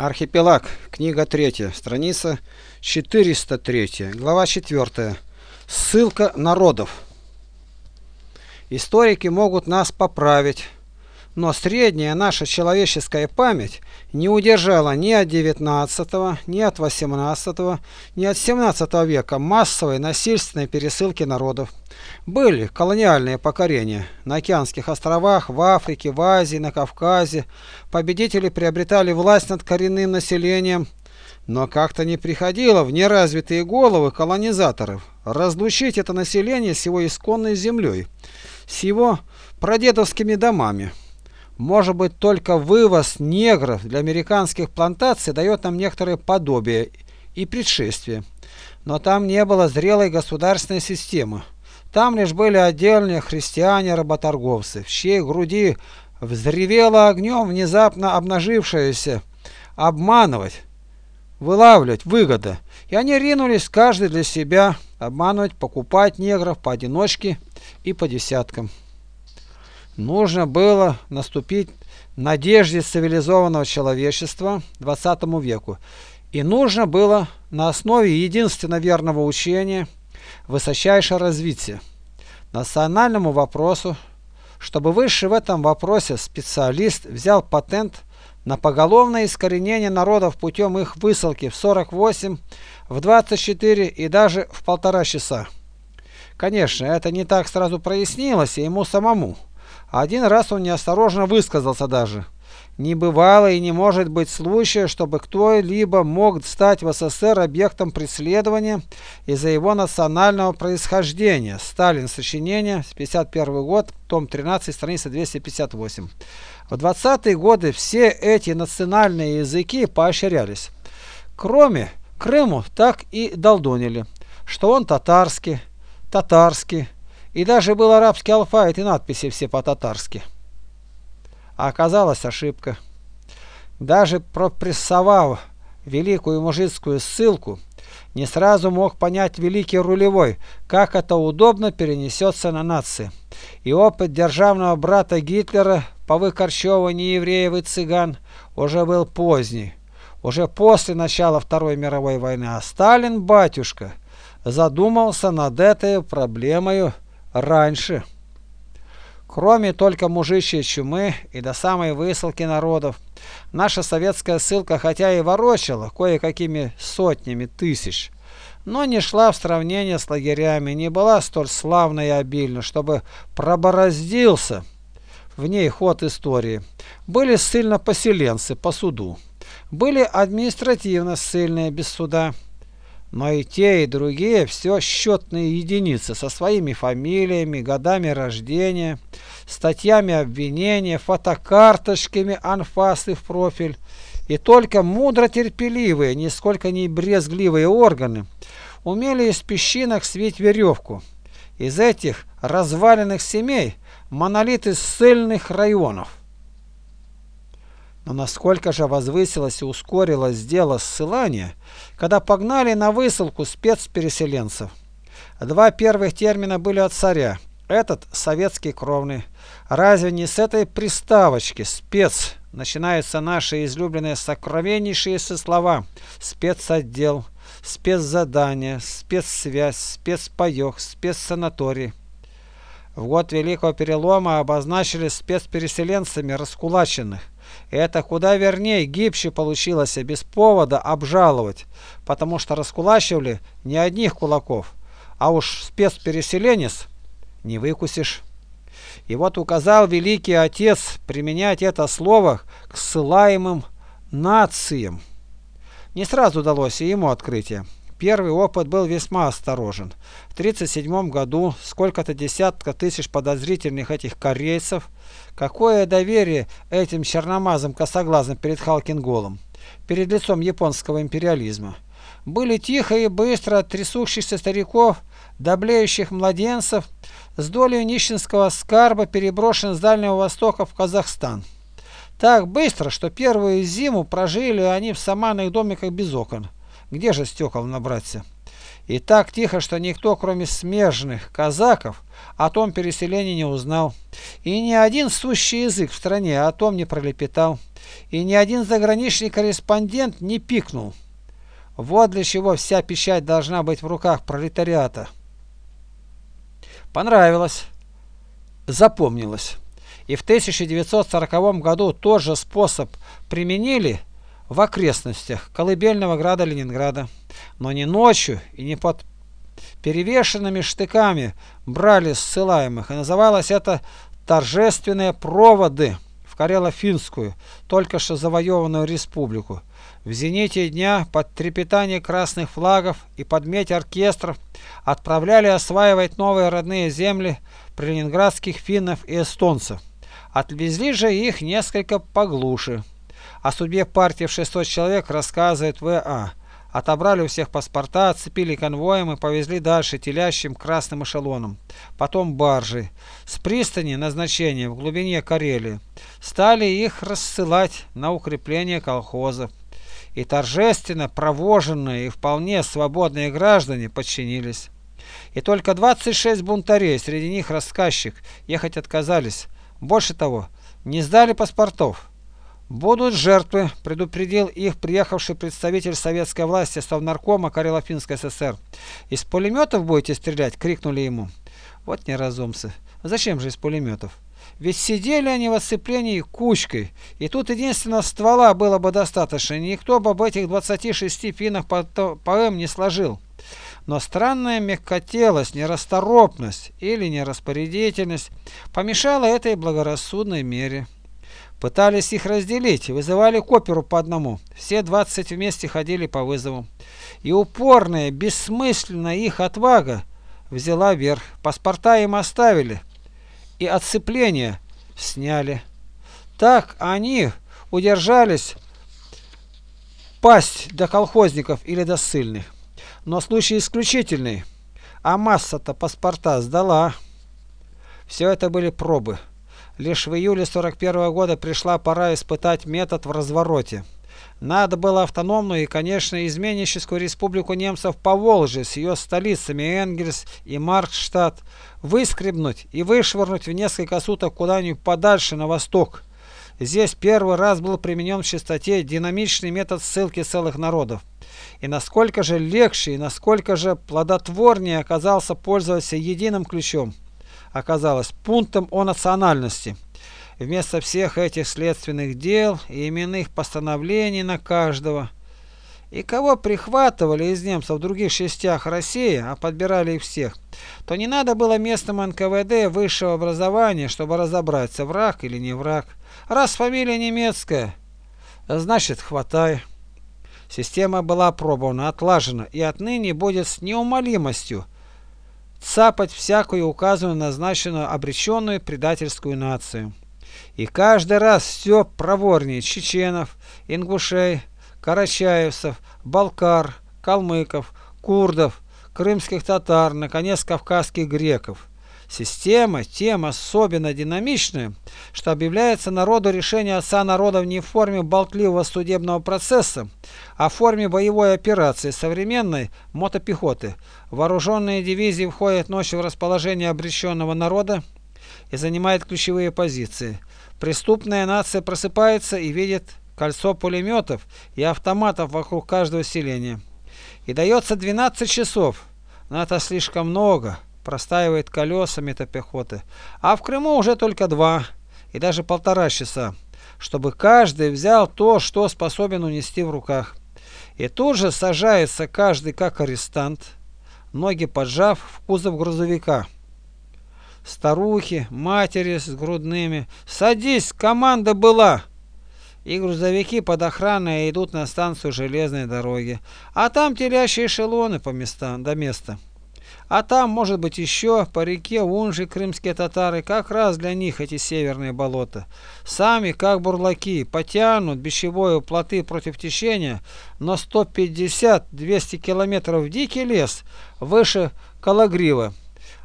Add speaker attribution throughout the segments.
Speaker 1: Архипелаг. Книга 3. Страница 403. Глава 4. Ссылка народов. Историки могут нас поправить, но средняя наша человеческая память не удержала ни от 19, ни от 18, ни от 17 века массовой насильственной пересылки народов. Были колониальные покорения на океанских островах, в Африке, в Азии, на Кавказе. Победители приобретали власть над коренным населением, но как-то не приходило в неразвитые головы колонизаторов разлучить это население с его исконной землей, с его прадедовскими домами. Может быть, только вывоз негров для американских плантаций дает нам некоторое подобие и предшествие. Но там не было зрелой государственной системы. Там лишь были отдельные христиане-работорговцы, в чьей груди взревело огнем внезапно обнажившееся обманывать, вылавливать выгода. И они ринулись каждый для себя обманывать, покупать негров поодиночке и по десяткам. Нужно было наступить надежде цивилизованного человечества 20 веку. И нужно было на основе единственно верного учения – высочайшее развитие. Национальному вопросу, чтобы высший в этом вопросе специалист взял патент на поголовное искоренение народов путем их высылки в 48, в 24 и даже в полтора часа. Конечно, это не так сразу прояснилось и ему самому. Один раз он неосторожно высказался даже – не бывало и не может быть случая, чтобы кто-либо мог стать в СССР объектом преследования из-за его национального происхождения. Сталин. Сочинение. 51 год. Том 13. Страница 258. В 20-е годы все эти национальные языки поощрялись. Кроме Крыму так и долдонили, что он татарский, татарский, и даже был арабский алфавит и надписи все по-татарски. А оказалась ошибка. Даже пропрессовав великую мужицкую ссылку, не сразу мог понять великий рулевой, как это удобно перенесется на нации. И опыт державного брата Гитлера по выкорчевыванию евреев и цыган уже был поздний, уже после начала Второй мировой войны. А Сталин, батюшка, задумался над этой проблемой раньше. Кроме только мужичьей чумы и до самой высылки народов, наша советская ссылка хотя и ворочала кое-какими сотнями тысяч, но не шла в сравнение с лагерями, не была столь славна и обильна, чтобы пробороздился в ней ход истории. Были ссыльно-поселенцы по суду, были административно ссыльные без суда, но и те, и другие все счетные единицы со своими фамилиями, годами рождения, статьями обвинения, фотокарточками анфасы в профиль. И только мудро-терпеливые, нисколько не брезгливые органы умели из песчинок свить веревку. Из этих разваленных семей монолиты ссыльных районов. Но насколько же возвысилось и ускорилось дело ссылания, когда погнали на высылку спецпереселенцев. Два первых термина были от царя, этот советский кровный. Разве не с этой приставочки «спец» начинаются наши излюбленные сокровеннейшие слова «спецотдел», «спецзадание», «спецсвязь», «спецпаёк», «спецсанаторий». В год Великого Перелома обозначили спецпереселенцами раскулаченных. Это куда вернее, гибче получилось без повода обжаловать, потому что раскулачивали не одних кулаков, а уж спецпереселенец не выкусишь. И вот указал Великий Отец применять это слово к ссылаемым нациям. Не сразу удалось и ему открытие. Первый опыт был весьма осторожен. В 1937 году сколько-то десятка тысяч подозрительных этих корейцев. Какое доверие этим черномазым косоглазым перед Халкинголом, перед лицом японского империализма. Были тихо и быстро трясущихся стариков, доблеющих младенцев, с долей нищенского скарба переброшен с Дальнего Востока в Казахстан. Так быстро, что первую зиму прожили они в саманных домиках без окон. Где же стекол набраться? И так тихо, что никто, кроме смежных казаков, о том переселении не узнал. И ни один сущий язык в стране о том не пролепетал. и ни один заграничный корреспондент не пикнул. Вот для чего вся печать должна быть в руках пролетариата. Понравилось, запомнилось. И в 1940 году тот же способ применили в окрестностях колыбельного града Ленинграда. Но не ночью и не под перевешенными штыками брали ссылаемых, и называлось это «торжественные проводы» в Карело-Финскую, только что завоеванную республику. В зените дня под трепетание красных флагов и под медь оркестров отправляли осваивать новые родные земли преленинградских финнов и эстонцев. Отвезли же их несколько поглуше. О судьбе партии в 600 человек рассказывает В.А. Отобрали у всех паспорта, отцепили конвоем и повезли дальше телящим красным эшелоном. Потом баржи. С пристани назначения в глубине Карелии. Стали их рассылать на укрепление колхозов. И торжественно провоженные и вполне свободные граждане подчинились. И только 26 бунтарей, среди них рассказчик, ехать отказались. Больше того, не сдали паспортов. Будут жертвы, предупредил их приехавший представитель советской власти Совнаркома Карело-Финской ССР. Из пулеметов будете стрелять? крикнули ему. Вот неразумцы. Зачем же из пулеметов? Ведь сидели они в оцеплении кучкой, и тут единственного ствола было бы достаточно, никто бы об этих 26 финах поэм не сложил. Но странная мягкотелость, нерасторопность или нераспорядительность помешала этой благорассудной мере. Пытались их разделить, вызывали к по одному. Все двадцать вместе ходили по вызову. И упорная, бессмысленная их отвага взяла верх. Паспорта им оставили. И отцепление сняли. Так они удержались пасть до колхозников или до ссыльных. Но случай исключительный. А масса-то паспорта сдала. Все это были пробы. Лишь в июле 41 года пришла пора испытать метод в развороте. Надо было автономную и, конечно, изменническую республику немцев по Волжье с ее столицами Энгельс и Маркштадт выскребнуть и вышвырнуть в несколько суток куда-нибудь подальше на восток. Здесь первый раз был применен в чистоте динамичный метод ссылки целых народов. И насколько же легче и насколько же плодотворнее оказался пользоваться единым ключом оказалось пунктом о национальности. Вместо всех этих следственных дел и именных постановлений на каждого. И кого прихватывали из немцев в других частях России, а подбирали их всех, то не надо было местным НКВД высшего образования, чтобы разобраться, враг или не враг. Раз фамилия немецкая, значит хватай. Система была опробована, отлажена и отныне будет с неумолимостью цапать всякую указанную назначенную обреченную предательскую нацию. И каждый раз все проворнее чеченов, ингушей, карачаевцев, балкар, калмыков, курдов, крымских татар, наконец кавказских греков. Система тем особенно динамичная, что объявляется народу решение отца народов не в форме болтливого судебного процесса, а в форме боевой операции современной мотопехоты. Вооруженные дивизии входят ночью в расположение обреченного народа и занимают ключевые позиции. Преступная нация просыпается и видит кольцо пулеметов и автоматов вокруг каждого селения. И дается 12 часов, но это слишком много простаивает колесами эта пехоты, а в Крыму уже только два и даже полтора часа, чтобы каждый взял то, что способен унести в руках. И тут же сажается каждый как арестант, ноги поджав в кузов грузовика. Старухи, матери с грудными. «Садись, команда была!» И грузовики под охраной идут на станцию железной дороги. А там телящие эшелоны по местам, до места. А там, может быть, еще по реке Унжи крымские татары, как раз для них эти северные болота. Сами, как бурлаки, потянут бичевое плоты против течения, но 150-200 километров в дикий лес выше Калагрива.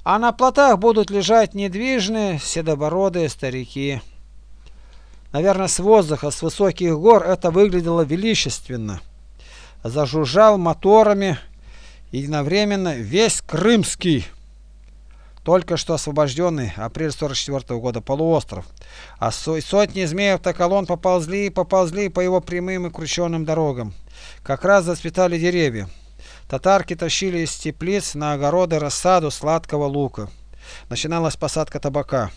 Speaker 1: А на плотах будут лежать недвижные седобородые старики. Наверное, с воздуха, с высоких гор это выглядело величественно. Зажужжал моторами единовременно весь Крымский. только что освобожденный апрель 44 года полуостров, а сотни змеев-токолон поползли и поползли по его прямым и крученным дорогам. Как раз зацветали деревья. Татарки тащили из теплиц на огороды рассаду сладкого лука. Начиналась посадка табака.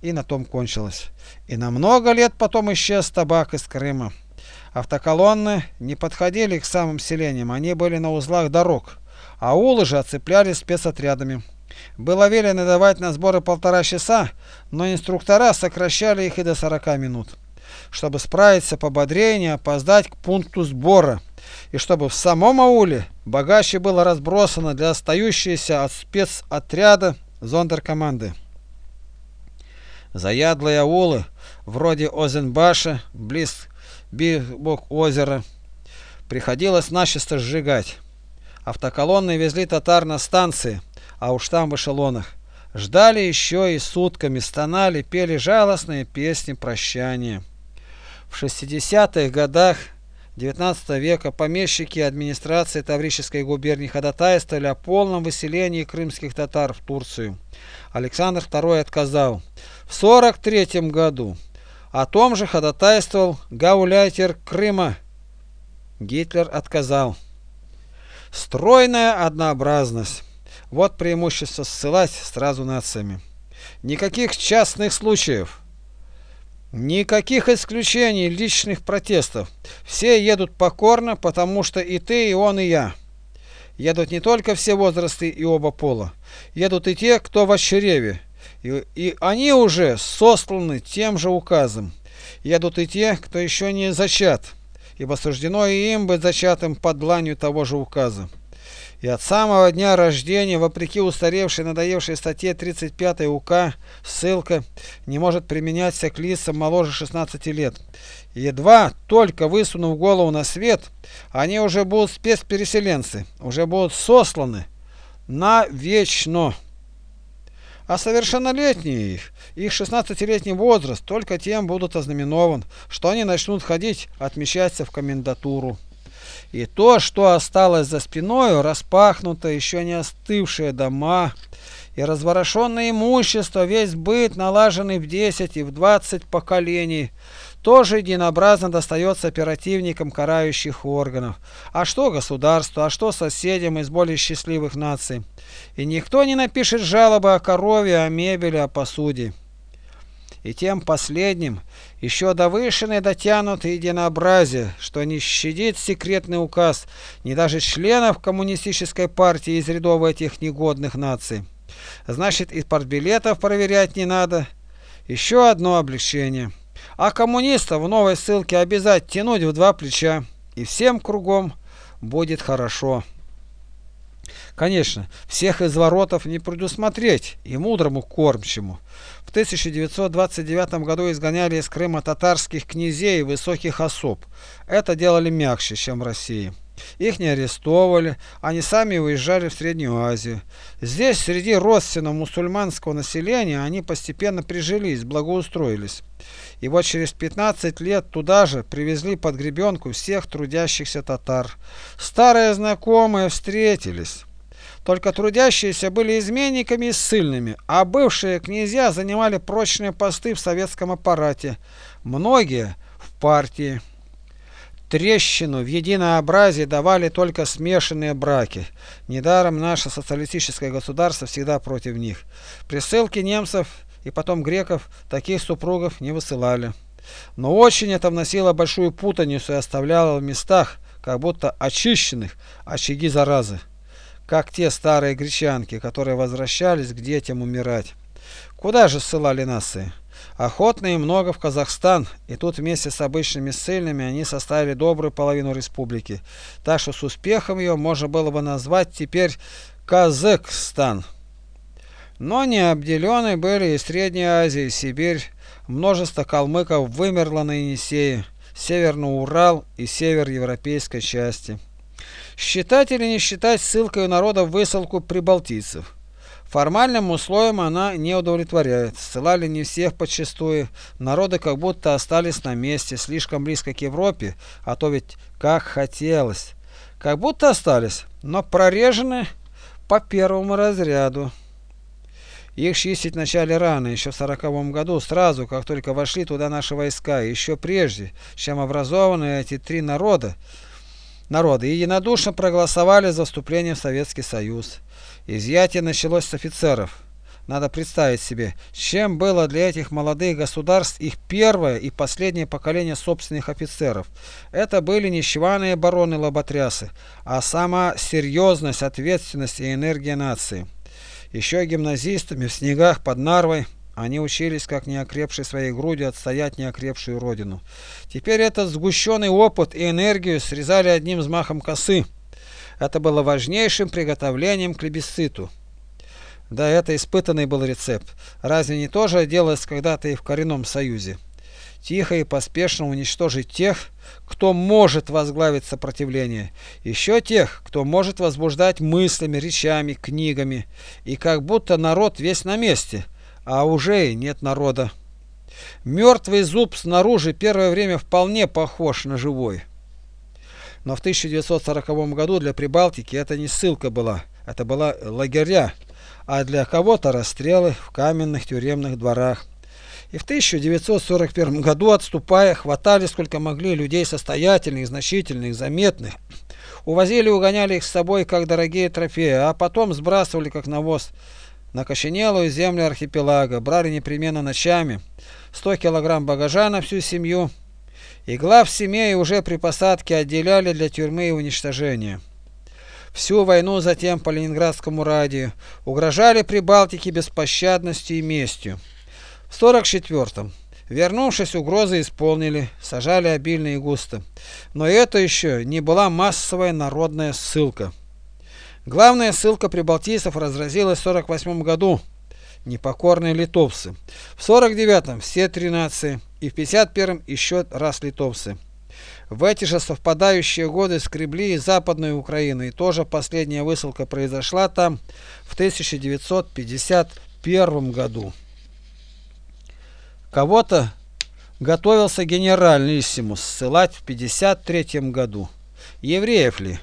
Speaker 1: И на том кончилось. И на много лет потом исчез табак из Крыма. Автоколонны не подходили к самым селениям, они были на узлах дорог, а улы же оцеплялись спецотрядами. Было велено давать на сборы полтора часа, но инструктора сокращали их и до 40 минут, чтобы справиться пободрее не опоздать к пункту сбора, и чтобы в самом ауле богаче было разбросано для остающейся от спецотряда зондеркоманды. Заядлые аулы, вроде Озенбаша, близ бок озера, приходилось начисто сжигать. Автоколонны везли татар на станции, а уж там в эшелонах. Ждали еще и сутками, стонали, пели жалостные песни прощания. В 60-х годах XIX века помещики администрации Таврической губернии ходатайствовали о полном выселении крымских татар в Турцию. Александр II отказал. В 43 году о том же ходатайствовал гауляйтер Крыма. Гитлер отказал. Стройная однообразность. Вот преимущество ссылать сразу нациями. Никаких частных случаев. Никаких исключений личных протестов. Все едут покорно, потому что и ты, и он, и я. Едут не только все возрасты и оба пола. Едут и те, кто в очереве. И, и они уже сосланы тем же указом. Едут и те, кто еще не зачат, ибо суждено и им быть зачатым под дланью того же указа и от самого дня рождения, вопреки устаревшей надоевшей статье 35 УК, ссылка не может применяться к лицам моложе 16 лет. Едва только высунув голову на свет, они уже будут спецпереселенцы, уже будут сосланы навечно. А совершеннолетние их, их 16-летний возраст только тем будут ознаменован, что они начнут ходить отмечаться в комендатуру. И то, что осталось за спиной, распахнуто, еще не остывшие дома, и разворошенное имущество, весь быт, налаженный в 10 и в 20 поколений, тоже единообразно достается оперативникам карающих органов. А что государству, а что соседям из более счастливых наций? И никто не напишет жалобы о корове, о мебели, о посуде и тем последним еще до вышины дотянут единообразие, что не щадит секретный указ ни даже членов коммунистической партии из рядов этих негодных наций. Значит, и партбилетов проверять не надо. Еще одно облегчение. А коммунистов в новой ссылке обязать тянуть в два плеча, и всем кругом будет хорошо. Конечно, всех изворотов не предусмотреть и мудрому кормчему. В 1929 году изгоняли из Крыма татарских князей и высоких особ. Это делали мягче, чем в России. Их не арестовывали, они сами уезжали в Среднюю Азию. Здесь, среди родственного мусульманского населения, они постепенно прижились, благоустроились. И вот через 15 лет туда же привезли под гребенку всех трудящихся татар. Старые знакомые встретились. Только трудящиеся были изменниками и ссыльными, а бывшие князья занимали прочные посты в советском аппарате, многие в партии. Трещину в единообразии давали только смешанные браки. Недаром наше социалистическое государство всегда против них. При ссылке немцев и потом греков таких супругов не высылали. Но очень это вносило большую путаницу и оставляло в местах, как будто очищенных, очаги заразы как те старые гречанки, которые возвращались к детям умирать. Куда же ссылали нации? Охотно и много в Казахстан, и тут вместе с обычными ссыльными они составили добрую половину республики, так что с успехом ее можно было бы назвать теперь Казахстан. Но не обделены были и Средняя Азия, и Сибирь, множество калмыков вымерло на Енисее, Северный Урал и север европейской части. Считать или не считать ссылкой народа в высылку прибалтийцев? Формальным условиям она не удовлетворяет. Ссылали не всех подчастую. Народы как будто остались на месте, слишком близко к Европе, а то ведь как хотелось. Как будто остались, но прорежены по первому разряду. Их чистить начали рано, еще в сороковом году, сразу, как только вошли туда наши войска, еще прежде, чем образованы эти три народа, народы единодушно проголосовали за вступление в Советский Союз. Изъятие началось с офицеров. Надо представить себе, чем было для этих молодых государств их первое и последнее поколение собственных офицеров. Это были не чваные бароны-лоботрясы, а сама серьезность, ответственность и энергия нации. Еще гимназистами в снегах под Нарвой они учились, как неокрепшей своей грудью, отстоять неокрепшую родину. Теперь этот сгущенный опыт и энергию срезали одним взмахом косы. Это было важнейшим приготовлением к плебисциту. Да, это испытанный был рецепт. Разве не то же делалось когда-то и в коренном союзе? Тихо и поспешно уничтожить тех, кто может возглавить сопротивление, еще тех, кто может возбуждать мыслями, речами, книгами, и как будто народ весь на месте, а уже и нет народа. Мертвый зуб снаружи первое время вполне похож на живой. Но в 1940 году для Прибалтики это не ссылка была, это была лагеря, а для кого-то расстрелы в каменных тюремных дворах. И в 1941 году, отступая, хватали сколько могли людей состоятельных, значительных, заметных. Увозили угоняли их с собой, как дорогие трофеи, а потом сбрасывали, как навоз, на коченелую землю архипелага. Брали непременно ночами 100 килограмм багажа на всю семью. И глав семей уже при посадке отделяли для тюрьмы и уничтожения всю войну затем по Ленинградскому радио, угрожали Прибалтике беспощадностью и местью. В 44-м, вернувшись, угрозы исполнили, сажали обильно и густо. Но это еще не была массовая народная ссылка. Главная ссылка прибалтийцев разразилась в 48 году. Непокорные литовцы. В 49-м все три нации и в 51-м еще раз литовцы. В эти же совпадающие годы скребли и Западную Украину, и тоже последняя высылка произошла там в 1951 году. Кого-то готовился генеральниссимус ссылать в 1953 году. Евреев ли?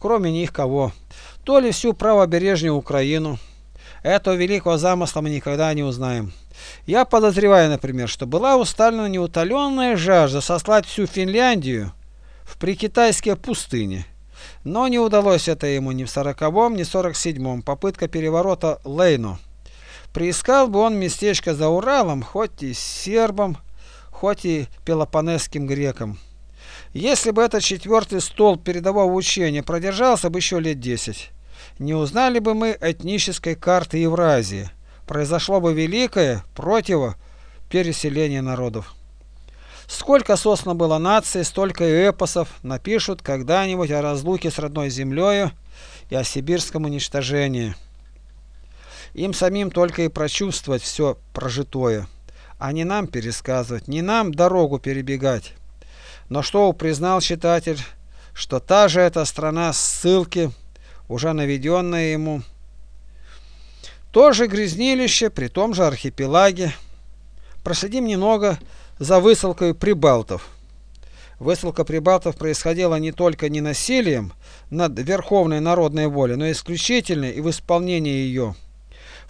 Speaker 1: Кроме них кого? То ли всю правобережную Украину. Этого великого замысла мы никогда не узнаем. Я подозреваю, например, что была у Сталина неутоленная жажда сослать всю Финляндию в прикитайские пустыни. Но не удалось это ему ни в сороковом, ни в сорок седьмом. Попытка переворота Лейну. Приискал бы он местечко за Уралом, хоть и сербам, хоть и пелопонесским грекам. Если бы этот четвертый стол передового учения продержался бы еще лет десять, не узнали бы мы этнической карты Евразии произошло бы великое противопереселение народов. Сколько сосно было наций, столько и эпосов напишут когда-нибудь о разлуке с родной землею и о сибирском уничтожении. Им самим только и прочувствовать все прожитое, а не нам пересказывать, не нам дорогу перебегать. Но что признал читатель, что та же эта страна ссылки, уже наведенная ему, тоже грязнилище при том же архипелаге. Проследим немного за высылкой прибалтов. Высылка прибалтов происходила не только не насилием над верховной народной волей, но исключительно и в исполнении ее.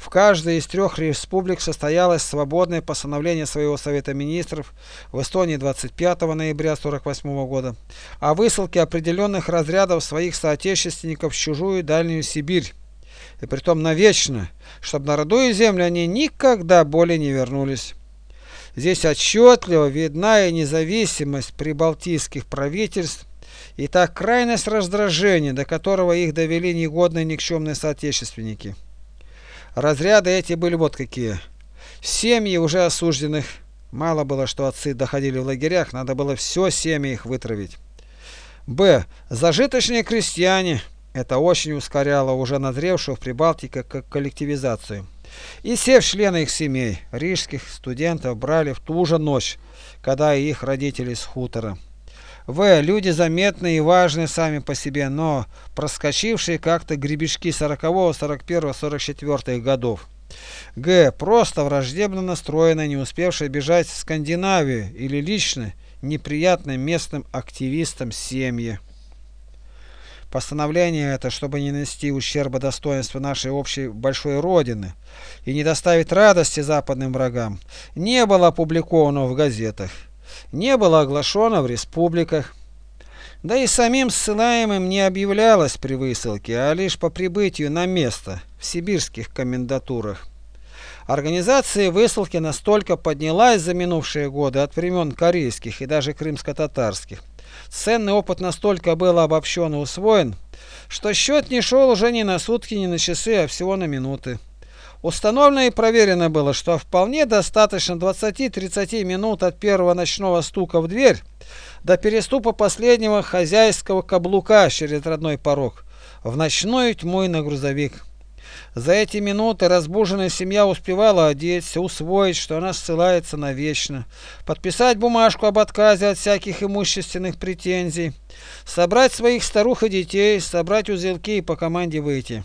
Speaker 1: В каждой из трех республик состоялось свободное постановление своего Совета Министров в Эстонии 25 ноября 1948 года о высылке определенных разрядов своих соотечественников в чужую Дальнюю Сибирь и притом навечно, чтобы на родную землю они никогда более не вернулись. Здесь отчетливо видна и независимость прибалтийских правительств, и та крайность раздражения, до которого их довели негодные никчемные соотечественники. Разряды эти были вот какие. Семьи уже осужденных. Мало было, что отцы доходили в лагерях, надо было все семьи их вытравить. Б. Зажиточные крестьяне, это очень ускоряло уже назревшую в Прибалтике коллективизацию. И все члены их семей, рижских студентов, брали в ту же ночь, когда и их родители с хутора. В. Люди заметные и важные сами по себе, но проскочившие как-то гребешки 40, 41, 44 годов. Г. Просто враждебно настроенные, не успевшие бежать в Скандинавию или лично неприятным местным активистам семьи. Постановление это, чтобы не нанести ущерба достоинству нашей общей большой Родины и не доставить радости западным врагам, не было опубликовано в газетах, не было оглашено в республиках. Да и самим ссылаемым не объявлялось при высылке, а лишь по прибытию на место в сибирских комендатурах. Организация высылки настолько поднялась за минувшие годы от времен корейских и даже крымско-татарских. Ценный опыт настолько был обобщен и усвоен, что счет не шел уже ни на сутки, ни на часы, а всего на минуты. Установлено и проверено было, что вполне достаточно 20-30 минут от первого ночного стука в дверь до переступа последнего хозяйского каблука через родной порог в ночную тьму и на грузовик. За эти минуты разбуженная семья успевала одеться, усвоить, что она ссылается навечно, подписать бумажку об отказе от всяких имущественных претензий, собрать своих старух и детей, собрать узелки и по команде выйти.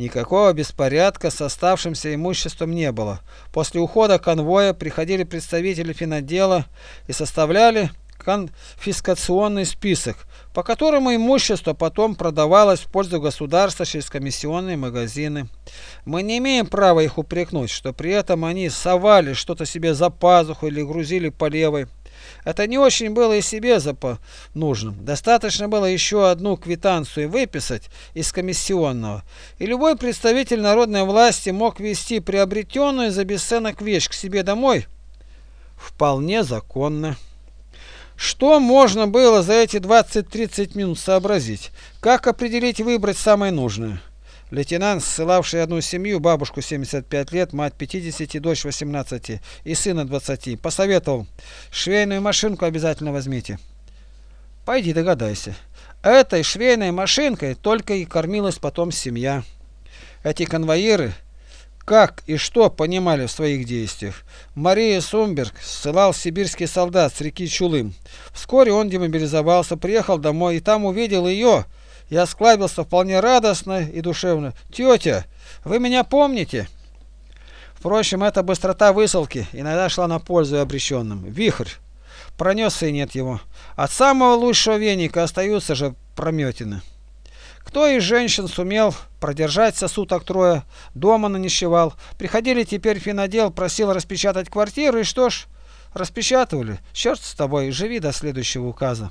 Speaker 1: Никакого беспорядка с оставшимся имуществом не было. После ухода конвоя приходили представители финотдела и составляли конфискационный список, по которому имущество потом продавалось в пользу государства через комиссионные магазины. Мы не имеем права их упрекнуть, что при этом они совали что-то себе за пазуху или грузили по левой. Это не очень было и себе запа нужным. Достаточно было еще одну квитанцию выписать из комиссионного, и любой представитель народной власти мог вести приобретенную за бесценок вещь к себе домой вполне законно. Что можно было за эти 20-30 минут сообразить? Как определить и выбрать самое нужное? Лейтенант, ссылавший одну семью, бабушку 75 лет, мать 50, дочь 18 и сына 20, посоветовал, швейную машинку обязательно возьмите. Пойди догадайся. Этой швейной машинкой только и кормилась потом семья. Эти конвоиры как и что понимали в своих действиях. Мария Сумберг ссылал сибирский солдат с реки Чулым. Вскоре он демобилизовался, приехал домой и там увидел ее. Я склабился вполне радостно и душевно. «Тетя, вы меня помните?» Впрочем, эта быстрота высылки иногда шла на пользу обреченным. Вихрь. Пронесся и нет его. От самого лучшего веника остаются же прометины. Кто из женщин сумел продержаться суток трое, дома нанищевал. Приходили теперь финодел, просил распечатать квартиру, и что ж, распечатывали. Черт с тобой, живи до следующего указа.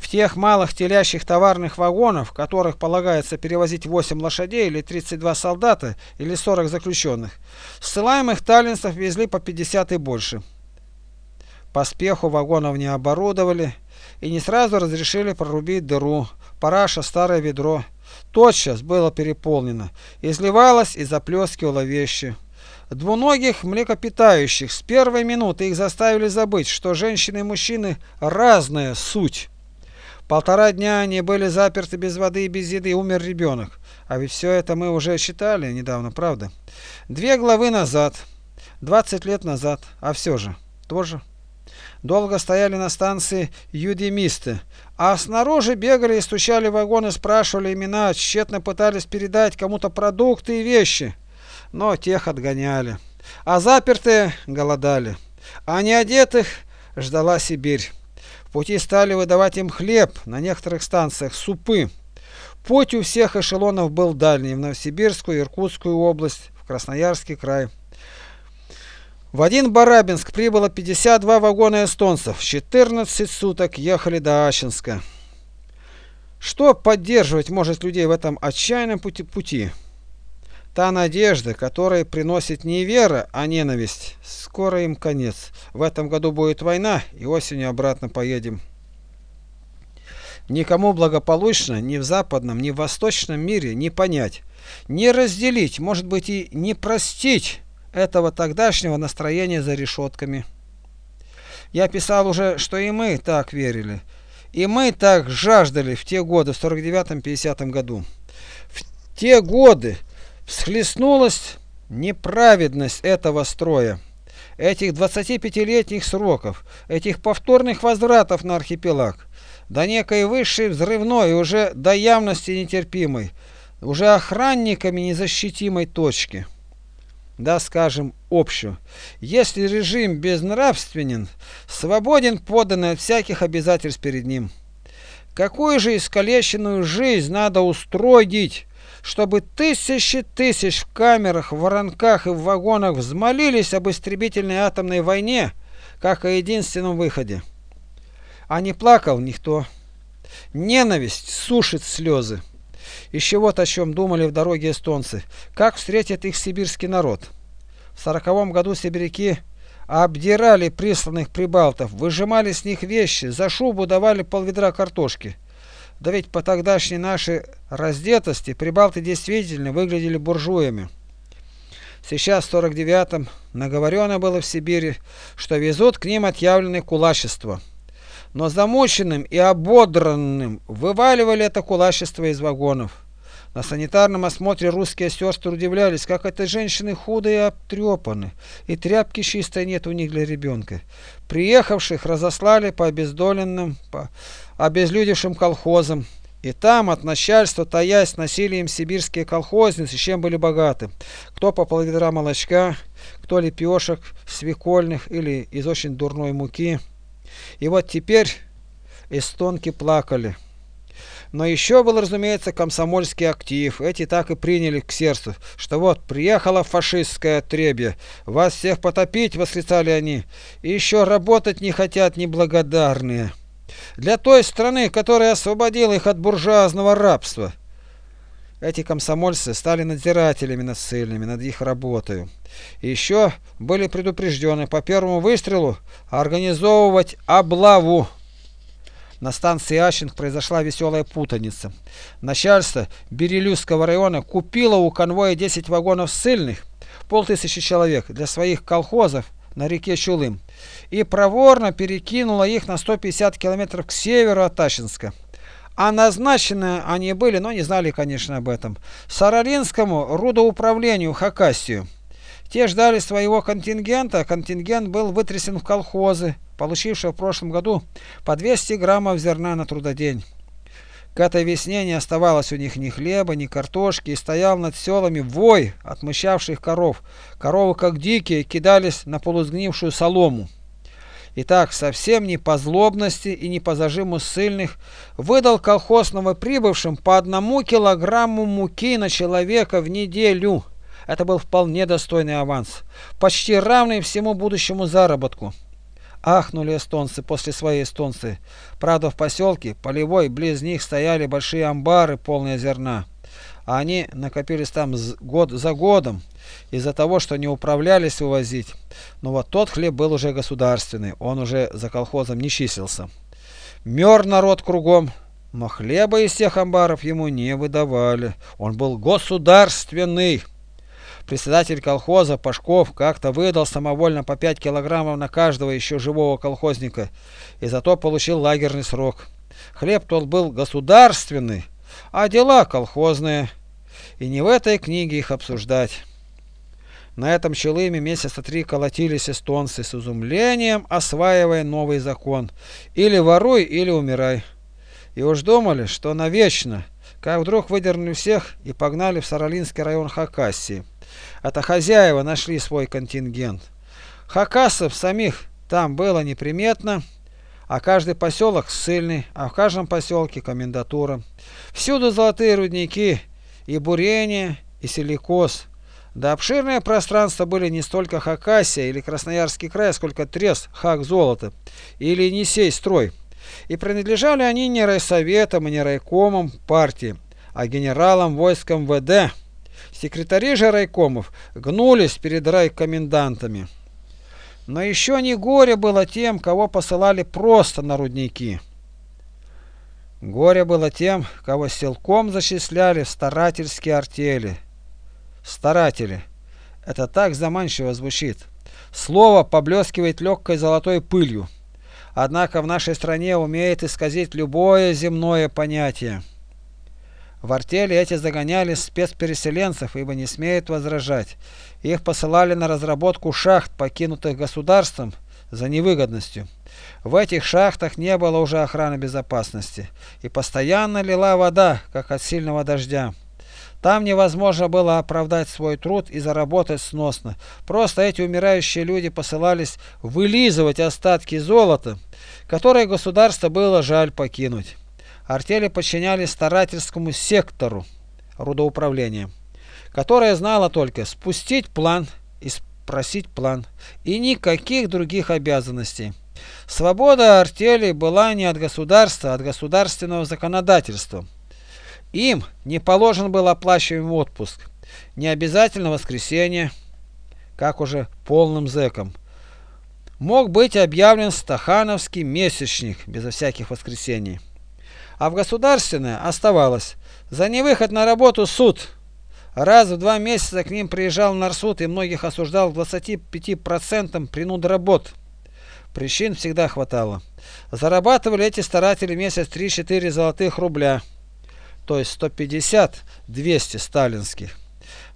Speaker 1: В тех малых телящих товарных вагонов, которых полагается перевозить 8 лошадей или 32 солдата или 40 заключенных, ссылаемых таллинцев везли по 50 и больше. По спеху вагонов не оборудовали и не сразу разрешили прорубить дыру, параша старое ведро. Тотчас было переполнено, изливалось и заплескивало вещи. Двуногих млекопитающих с первой минуты их заставили забыть, что женщины и мужчины разная суть. Полтора дня они были заперты без воды и без еды, умер ребенок. А ведь все это мы уже читали недавно, правда? Две главы назад, 20 лет назад, а все же, тоже. Долго стояли на станции юдимисты, а снаружи бегали и стучали вагоны, спрашивали имена, тщетно пытались передать кому-то продукты и вещи, но тех отгоняли. А запертые голодали, а не одетых ждала Сибирь. Пути стали выдавать им хлеб, на некоторых станциях супы. Путь у всех эшелонов был дальний, в Новосибирскую, Иркутскую область, в Красноярский край. В один Барабинск прибыло 52 вагона эстонцев, 14 суток ехали до Ачинска. Что поддерживать может людей в этом отчаянном пути? Та надежда, которая приносит не вера, а ненависть. Скоро им конец. В этом году будет война, и осенью обратно поедем. Никому благополучно ни в западном, ни в восточном мире не понять, не разделить, может быть и не простить этого тогдашнего настроения за решетками. Я писал уже, что и мы так верили. И мы так жаждали в те годы, в 49-50 году. В те годы всхлестнулась неправедность этого строя, этих 25-летних сроков, этих повторных возвратов на архипелаг, до некой высшей взрывной, уже до явности нетерпимой, уже охранниками незащитимой точки да скажем, общую. Если режим безнравственен, свободен подданный от всяких обязательств перед ним. Какую же искалеченную жизнь надо устроить, чтобы тысячи тысяч в камерах, в воронках и в вагонах взмолились об истребительной атомной войне, как о единственном выходе. А не плакал никто. Ненависть сушит слезы. Еще вот о чем думали в дороге эстонцы. Как встретит их сибирский народ. В сороковом году сибиряки обдирали присланных прибалтов, выжимали с них вещи, за шубу давали полведра картошки. Да ведь по тогдашней нашей раздетости прибалты действительно выглядели буржуями. Сейчас в 49-м наговорено было в Сибири, что везут к ним отъявленное кулачество. Но замученным и ободранным вываливали это кулачество из вагонов. На санитарном осмотре русские сестры удивлялись, как это женщины худые и обтрепаны, и тряпки чистой нет у них для ребенка. Приехавших разослали по обездоленным, по обезлюдевшим колхозам. И там от начальства, таясь, носили им сибирские колхозницы, чем были богаты. Кто по полведра молочка, кто лепешек свекольных или из очень дурной муки. И вот теперь эстонки плакали. Но еще был, разумеется, комсомольский актив. Эти так и приняли к сердцу, что вот приехала фашистское отребье. Вас всех потопить, восклицали они. И еще работать не хотят неблагодарные. Для той страны, которая освободила их от буржуазного рабства. Эти комсомольцы стали надзирателями над ссыльными, над их работой. И еще были предупреждены по первому выстрелу организовывать облаву. На станции Ащинг произошла веселая путаница. Начальство Берилюзского района купило у конвоя 10 вагонов ссыльных, полтысячи человек, для своих колхозов на реке Чулым, и проворно перекинуло их на 150 километров к северу от Ащинска. А назначены они были, но не знали, конечно, об этом, Саралинскому рудоуправлению Хакасию. Те ждали своего контингента, контингент был вытрясен в колхозы, получившие в прошлом году по 200 граммов зерна на трудодень. К этой весне не оставалось у них ни хлеба, ни картошки, и стоял над селами вой отмыщавших коров. Коровы, как дикие, кидались на полусгнившую солому. Итак, совсем не по злобности и не по зажиму ссыльных выдал колхоз новоприбывшим по одному килограмму муки на человека в неделю. Это был вполне достойный аванс, почти равный всему будущему заработку. Ахнули эстонцы после своей эстонцы. Правда, в поселке, полевой, близ них стояли большие амбары, полные зерна. А они накопились там год за годом из-за того, что не управлялись вывозить. Но вот тот хлеб был уже государственный, он уже за колхозом не числился. Мер народ кругом, но хлеба из всех амбаров ему не выдавали. Он был государственный. Председатель колхоза Пашков как-то выдал самовольно по 5 килограммов на каждого еще живого колхозника и зато получил лагерный срок. Хлеб тот был государственный, а дела колхозные. И не в этой книге их обсуждать. На этом Челыме месяца три колотились эстонцы с изумлением, осваивая новый закон. Или воруй, или умирай. И уж думали, что навечно, как вдруг выдернули всех и погнали в Саралинский район Хакасии. Это хозяева нашли свой контингент. Хакасов самих там было неприметно, а каждый поселок ссыльный, а в каждом поселке комендатура. Всюду золотые рудники, и бурение, и силикоз. Да обширное пространство были не столько Хакасия или Красноярский край, сколько Трест, Хак Золото или Енисей Строй. И принадлежали они не райсоветам и не райкомам партии, а генералам войск МВД. Секретари же райкомов гнулись перед райкомендантами. Но еще не горе было тем, кого посылали просто на рудники. Горе было тем, кого силком зачисляли в старательские артели. Старатели. Это так заманчиво звучит. Слово поблескивает легкой золотой пылью. Однако в нашей стране умеет исказить любое земное понятие. В артели эти загоняли спецпереселенцев, ибо не смеют возражать. Их посылали на разработку шахт, покинутых государством, за невыгодностью. В этих шахтах не было уже охраны безопасности, и постоянно лила вода, как от сильного дождя. Там невозможно было оправдать свой труд и заработать сносно. Просто эти умирающие люди посылались вылизывать остатки золота, которое государство было жаль покинуть. Артели подчинялись старательскому сектору рудоуправления, которое знало только спустить план и спросить план, и никаких других обязанностей. Свобода артели была не от государства, а от государственного законодательства. Им не положен был оплачиваемый отпуск, не обязательно воскресенье, как уже полным зэком. Мог быть объявлен стахановский месячник, безо всяких воскресений. А в государственное оставалось за невыход на работу суд. Раз в два месяца к ним приезжал нарсуд и многих осуждал к 25% принуд работ. Причин всегда хватало. Зарабатывали эти старатели месяц 3-4 золотых рубля, то есть 150-200 сталинских.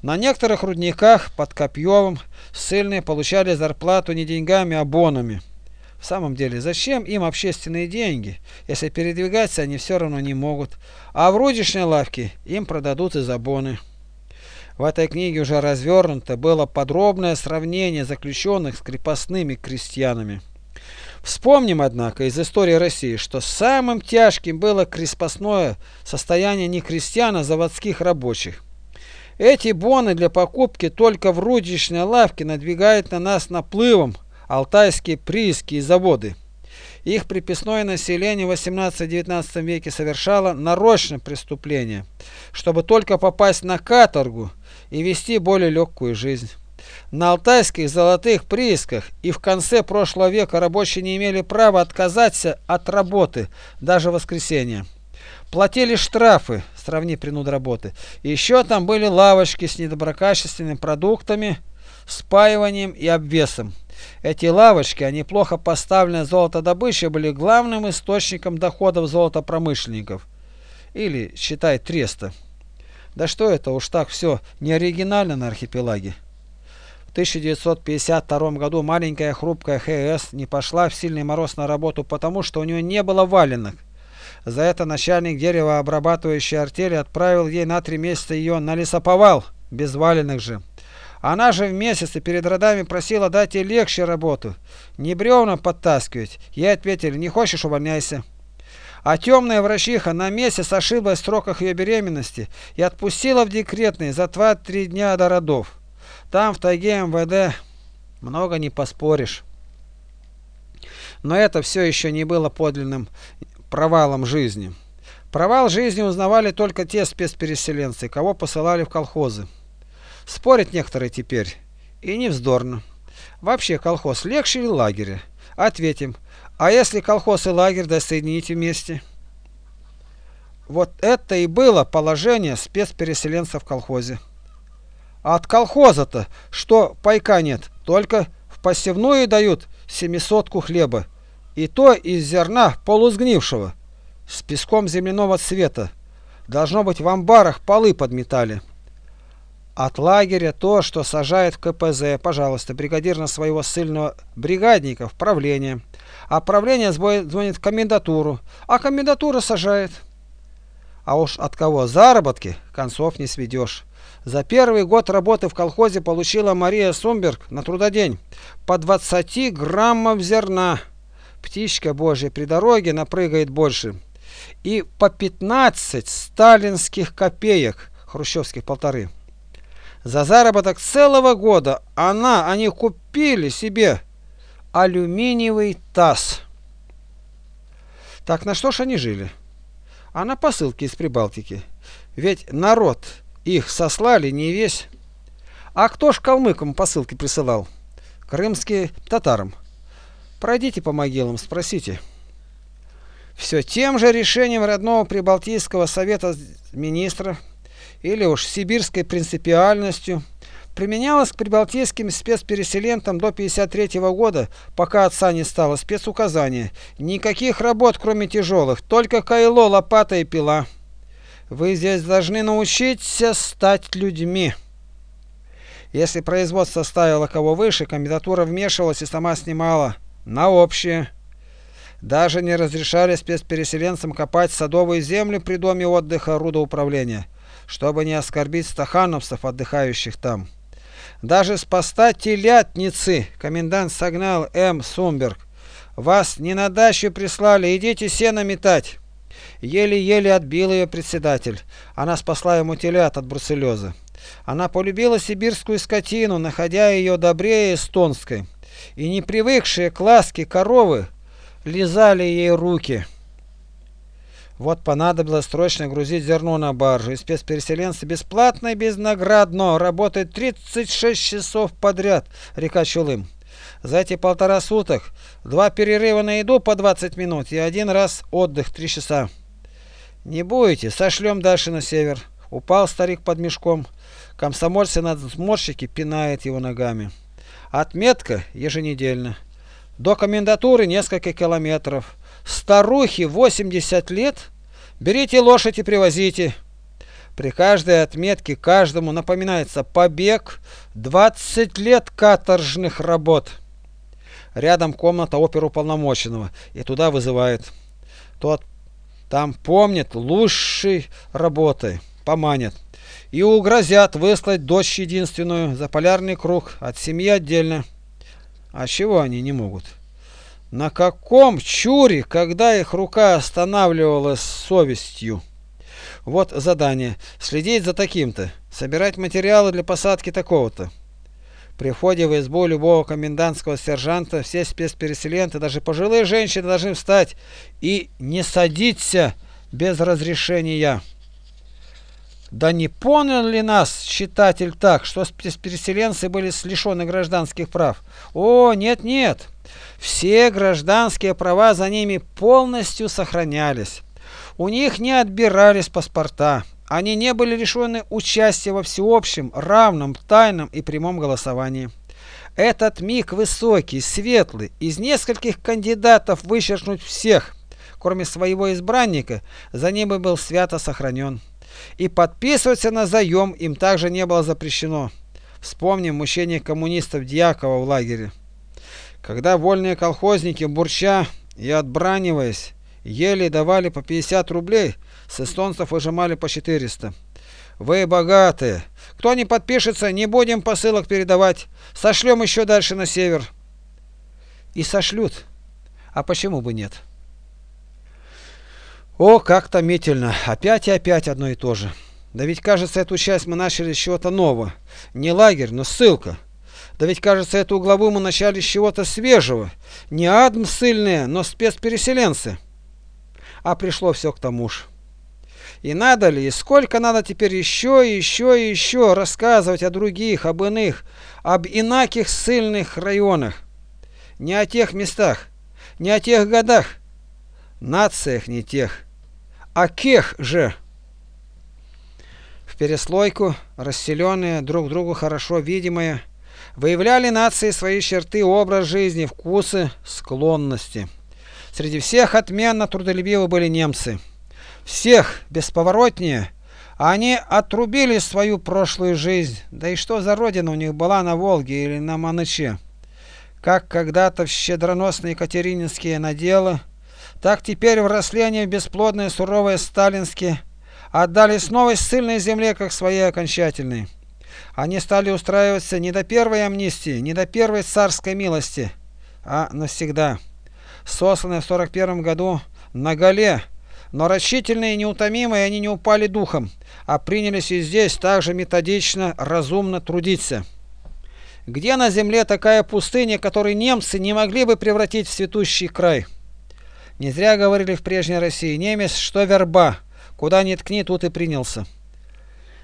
Speaker 1: На некоторых рудниках под Копьевым ссыльные получали зарплату не деньгами, а бонами. В самом деле, зачем им общественные деньги, если передвигаться они все равно не могут, а в рудичной лавке им продадут и за боны. В этой книге уже развернуто было подробное сравнение заключенных с крепостными крестьянами. Вспомним, однако, из истории России, что самым тяжким было крепостное состояние не крестьян, а заводских рабочих. Эти боны для покупки только в рудичной лавке надвигают на нас наплывом алтайские прииски и заводы. Их приписное население в 18-19 веке совершало нарочное преступление, чтобы только попасть на каторгу и вести более легкую жизнь. На алтайских золотых приисках и в конце прошлого века рабочие не имели права отказаться от работы, даже в воскресенье. Платили штрафы, сравни принуд работы. Еще там были лавочки с недоброкачественными продуктами, спаиванием и обвесом. Эти лавочки, а неплохо поставленная золотодобыча, были главным источником доходов золотопромышленников. Или, считай, треста. Да что это, уж так все не оригинально на архипелаге. В 1952 году маленькая хрупкая ХС не пошла в сильный мороз на работу, потому что у нее не было валенок. За это начальник деревообрабатывающей артели отправил ей на три месяца ее на лесоповал, без валенок же. Она же в месяц и перед родами просила дать ей легче работу, не бревна подтаскивать. Ей ответили, не хочешь, увольняйся. А темная врачиха на месяц ошиблась в сроках ее беременности и отпустила в декретный за 2-3 дня до родов. Там в тайге МВД много не поспоришь. Но это все еще не было подлинным провалом жизни. Провал жизни узнавали только те спецпереселенцы, кого посылали в колхозы. Спорят некоторые теперь, и не вздорно. Вообще колхоз легче или лагеря? Ответим, а если колхоз и лагерь да соедините вместе? Вот это и было положение спецпереселенцев в колхозе. А от колхоза-то что пайка нет, только в посевную дают семисотку хлеба и то из зерна полусгнившего, с песком земляного цвета. Должно быть, в амбарах полы подметали. От лагеря то, что сажает в КПЗ, пожалуйста, бригадир на своего ссыльного бригадника в правление. А правление звонит в комендатуру, а комендатура сажает. А уж от кого заработки, концов не сведешь. За первый год работы в колхозе получила Мария Сумберг на трудодень по 20 граммов зерна птичка божья при дороге напрыгает больше. И по 15 сталинских копеек, хрущевских полторы. За заработок целого года она, они купили себе алюминиевый таз. Так на что ж они жили? А на посылке из Прибалтики. Ведь народ их сослали не весь. А кто ж калмыкам посылки присылал? Крымские татарам. Пройдите по могилам, спросите. Все тем же решением родного Прибалтийского совета министров или уж сибирской принципиальностью применялось к прибалтийским спецпереселентам до 53 года, пока отца не стало спецуказания. Никаких работ, кроме тяжелых, только кайло, лопата и пила. Вы здесь должны научиться стать людьми. Если производство ставило кого выше, комендатура вмешивалась и сама снимала на общее. Даже не разрешали спецпереселенцам копать садовую землю при доме отдыха рудоуправления, чтобы не оскорбить стахановцев, отдыхающих там. Даже с поста телятницы комендант согнал М. Сумберг. Вас не на дачу прислали, идите сено метать. Еле-еле отбил ее председатель. Она спасла ему телят от бруцеллеза. Она полюбила сибирскую скотину, находя ее добрее эстонской. И не привыкшие к ласке коровы лизали ей руки. Вот понадобилось срочно грузить зерно на баржу, и спецпереселенцы бесплатно и безнаградно работают 36 часов подряд, река Чулым. За эти полтора суток два перерыва на еду по 20 минут и один раз отдых 3 часа. Не будете, сошлем дальше на север. Упал старик под мешком. Комсомольцы надсмотрщики пинает его ногами. Отметка еженедельно. До комендатуры несколько километров. Старухи 80 лет. Берите лошадь и привозите. При каждой отметке каждому напоминается побег 20 лет каторжных работ. Рядом комната оперуполномоченного, и туда вызывают. Тот там помнит лучшей работы, поманят. И угрозят выслать дочь единственную за полярный круг, от семьи отдельно. А чего они не могут? На каком чуре, когда их рука останавливалась совестью? Вот задание. Следить за таким-то. Собирать материалы для посадки такого-то. При входе в избу любого комендантского сержанта все спецпереселенты, даже пожилые женщины, должны встать и не садиться без разрешения. Да не понял ли нас читатель так, что спецпереселенцы были лишены гражданских прав? О, нет-нет. Все гражданские права за ними полностью сохранялись. У них не отбирались паспорта. Они не были лишены участия во всеобщем, равном, тайном и прямом голосовании. Этот миг высокий, светлый, из нескольких кандидатов вычеркнуть всех, кроме своего избранника, за ним и был свято сохранен. И подписываться на заем им также не было запрещено. Вспомним мучение коммунистов Дьякова в лагере. Когда вольные колхозники, бурча и отбраниваясь, еле давали по 50 рублей, с эстонцев выжимали по 400. Вы богатые. Кто не подпишется, не будем посылок передавать. Сошлем еще дальше на север. И сошлют. А почему бы нет? О, как томительно. Опять и опять одно и то же. Да ведь кажется, эту часть мы начали с чего-то нового. Не лагерь, но ссылка. Да ведь, кажется, эту главу мы начали с чего-то свежего. Не адм сильные, но спецпереселенцы. А пришло все к тому же. И надо ли, и сколько надо теперь еще, еще и еще рассказывать о других, об иных, об инаких сильных районах. Не о тех местах, не о тех годах, нациях не тех. А кех же? В переслойку, расселенные, друг другу хорошо видимые, выявляли нации свои черты, образ жизни, вкусы, склонности. Среди всех отменно трудолюбивы были немцы. Всех бесповоротнее. Они отрубили свою прошлую жизнь. Да и что за родина у них была на Волге или на Маныче? Как когда-то в щедроносные екатерининские наделы, так теперь вросли они в бесплодные суровые сталинские, отдали с новой ссыльной земле как своей окончательной. Они стали устраиваться не до первой амнистии, не до первой царской милости, а навсегда. Сосланные в 41 году на голе, но рачительные и неутомимые они не упали духом, а принялись и здесь также методично, разумно трудиться. Где на земле такая пустыня, которую немцы не могли бы превратить в цветущий край? Не зря говорили в прежней России, немец что верба, куда ни ткни, тут и принялся.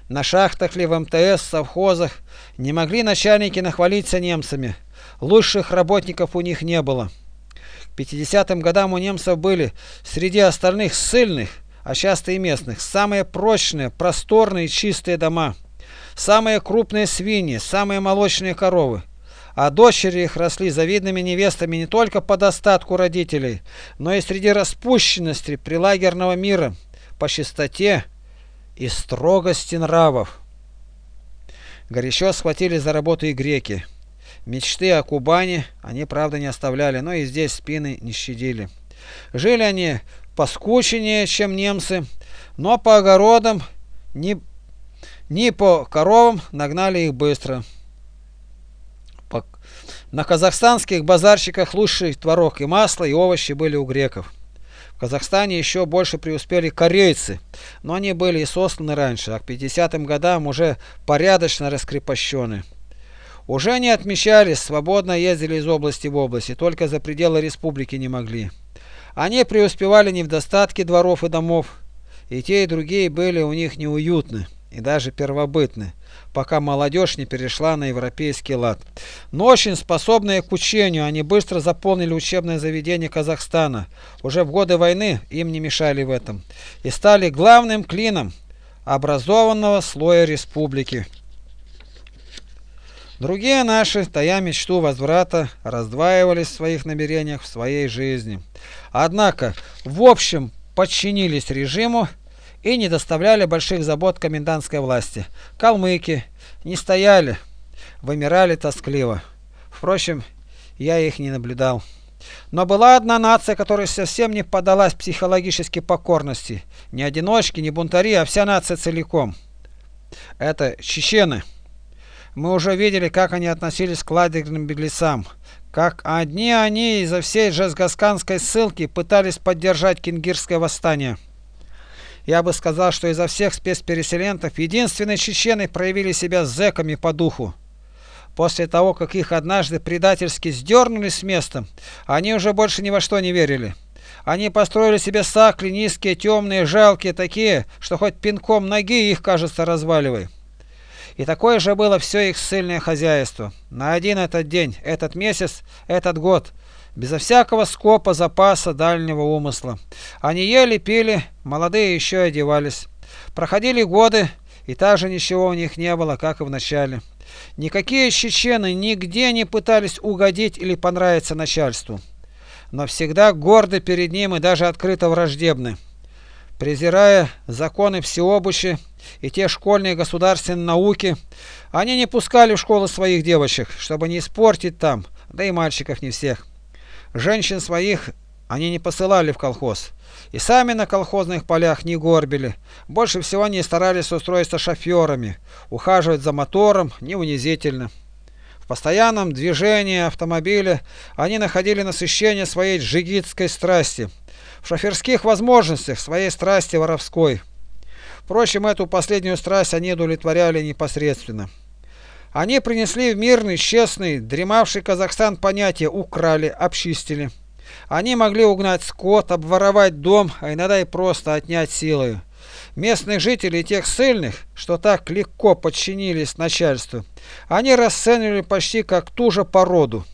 Speaker 1: На шахтах ли в МТС, совхозах не могли начальники нахвалиться немцами. Лучших работников у них не было. К 50-м годам у немцев были среди остальных ссыльных, а часто и местных, самые прочные, просторные чистые дома, самые крупные свиньи, самые молочные коровы а дочери их росли завидными невестами не только по достатку родителей, но и среди распущенности прилагерного мира, по чистоте и строгости нравов. Горячо схватили за работу и греки. Мечты о Кубани они, правда, не оставляли, но и здесь спины не щадили. Жили они поскучнее, чем немцы, но по огородам, ни, ни по коровам нагнали их быстро. На казахстанских базарщиках лучший творог и масло, и овощи были у греков. В Казахстане еще больше преуспели корейцы, но они были и сосланы раньше, а к 50-м годам уже порядочно раскрепощены. Уже не отмечались, свободно ездили из области в область, только за пределы республики не могли. Они преуспевали не в достатке дворов и домов, и те и другие были у них неуютны и даже первобытны, пока молодежь не перешла на европейский лад. Но очень способные к учению, они быстро заполнили учебное заведение Казахстана. Уже в годы войны им не мешали в этом. И стали главным клином образованного слоя республики. Другие наши, тая мечту возврата, раздваивались в своих намерениях в своей жизни. Однако, в общем, подчинились режиму и не доставляли больших забот комендантской власти. Калмыки не стояли, вымирали тоскливо. Впрочем, я их не наблюдал. Но была одна нация, которая совсем не поддалась психологической покорности. Не одиночки, не бунтари, а вся нация целиком. Это чечены. Мы уже видели, как они относились к лагерным беглецам. Как одни они изо всей Жезгасканской ссылки пытались поддержать кингирское восстание. Я бы сказал, что изо всех спецпереселенцев единственные чечены проявили себя зэками по духу. После того, как их однажды предательски сдернули с места, они уже больше ни во что не верили. Они построили себе сакли низкие, темные, жалкие, такие, что хоть пинком ноги их, кажется, разваливай. И такое же было все их сильное хозяйство. На один этот день, этот месяц, этот год – безо всякого скопа, запаса, дальнего умысла. Они ели, пили, молодые еще одевались. Проходили годы, и также ничего у них не было, как и в начале. Никакие чечены нигде не пытались угодить или понравиться начальству, но всегда горды перед ним и даже открыто враждебны. Презирая законы всеобучи и те школьные государственные науки, они не пускали в школы своих девочек, чтобы не испортить там, да и мальчиков не всех. Женщин своих они не посылали в колхоз. И сами на колхозных полях не горбили. Больше всего они старались устроиться шоферами. Ухаживать за мотором не унизительно. В постоянном движении автомобиля они находили насыщение своей джигитской страсти. В шоферских возможностях своей страсти воровской. Впрочем, эту последнюю страсть они удовлетворяли непосредственно. Они принесли в мирный, честный, дремавший Казахстан понятие «украли», «обчистили». Они могли угнать скот, обворовать дом, а иногда и просто отнять силой. Местных жителей, тех сильных, что так легко подчинились начальству, они расценивали почти как ту же породу.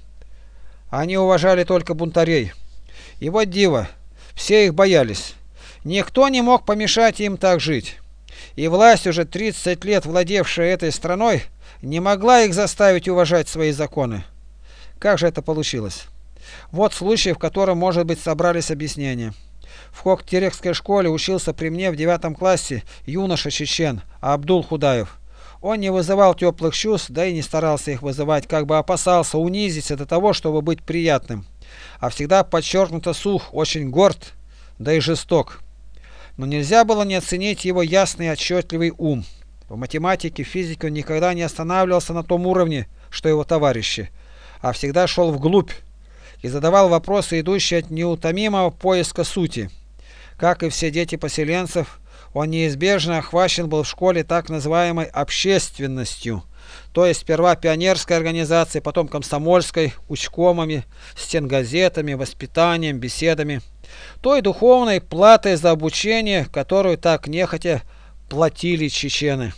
Speaker 1: Они уважали только бунтарей. И вот диво, все их боялись. Никто не мог помешать им так жить. И власть, уже 30 лет владевшая этой страной, не могла их заставить уважать свои законы. Как же это получилось? Вот случай, в котором, может быть, собрались объяснения. В Хоктерекской школе учился при мне в девятом классе юноша-чечен Абдул Худаев. Он не вызывал теплых чувств, да и не старался их вызывать, как бы опасался унизиться до того, чтобы быть приятным. А всегда подчеркнуто сух, очень горд, да и жесток. Но нельзя было не оценить его ясный отчетливый ум. В математике, физике он никогда не останавливался на том уровне, что его товарищи, а всегда шел вглубь и задавал вопросы, идущие от неутомимого поиска сути. Как и все дети поселенцев, он неизбежно охвачен был в школе так называемой общественностью, то есть сперва пионерской организацией, потом комсомольской, учкомами, стенгазетами, воспитанием, беседами, той духовной платой за обучение, которую так нехотя платили чечены.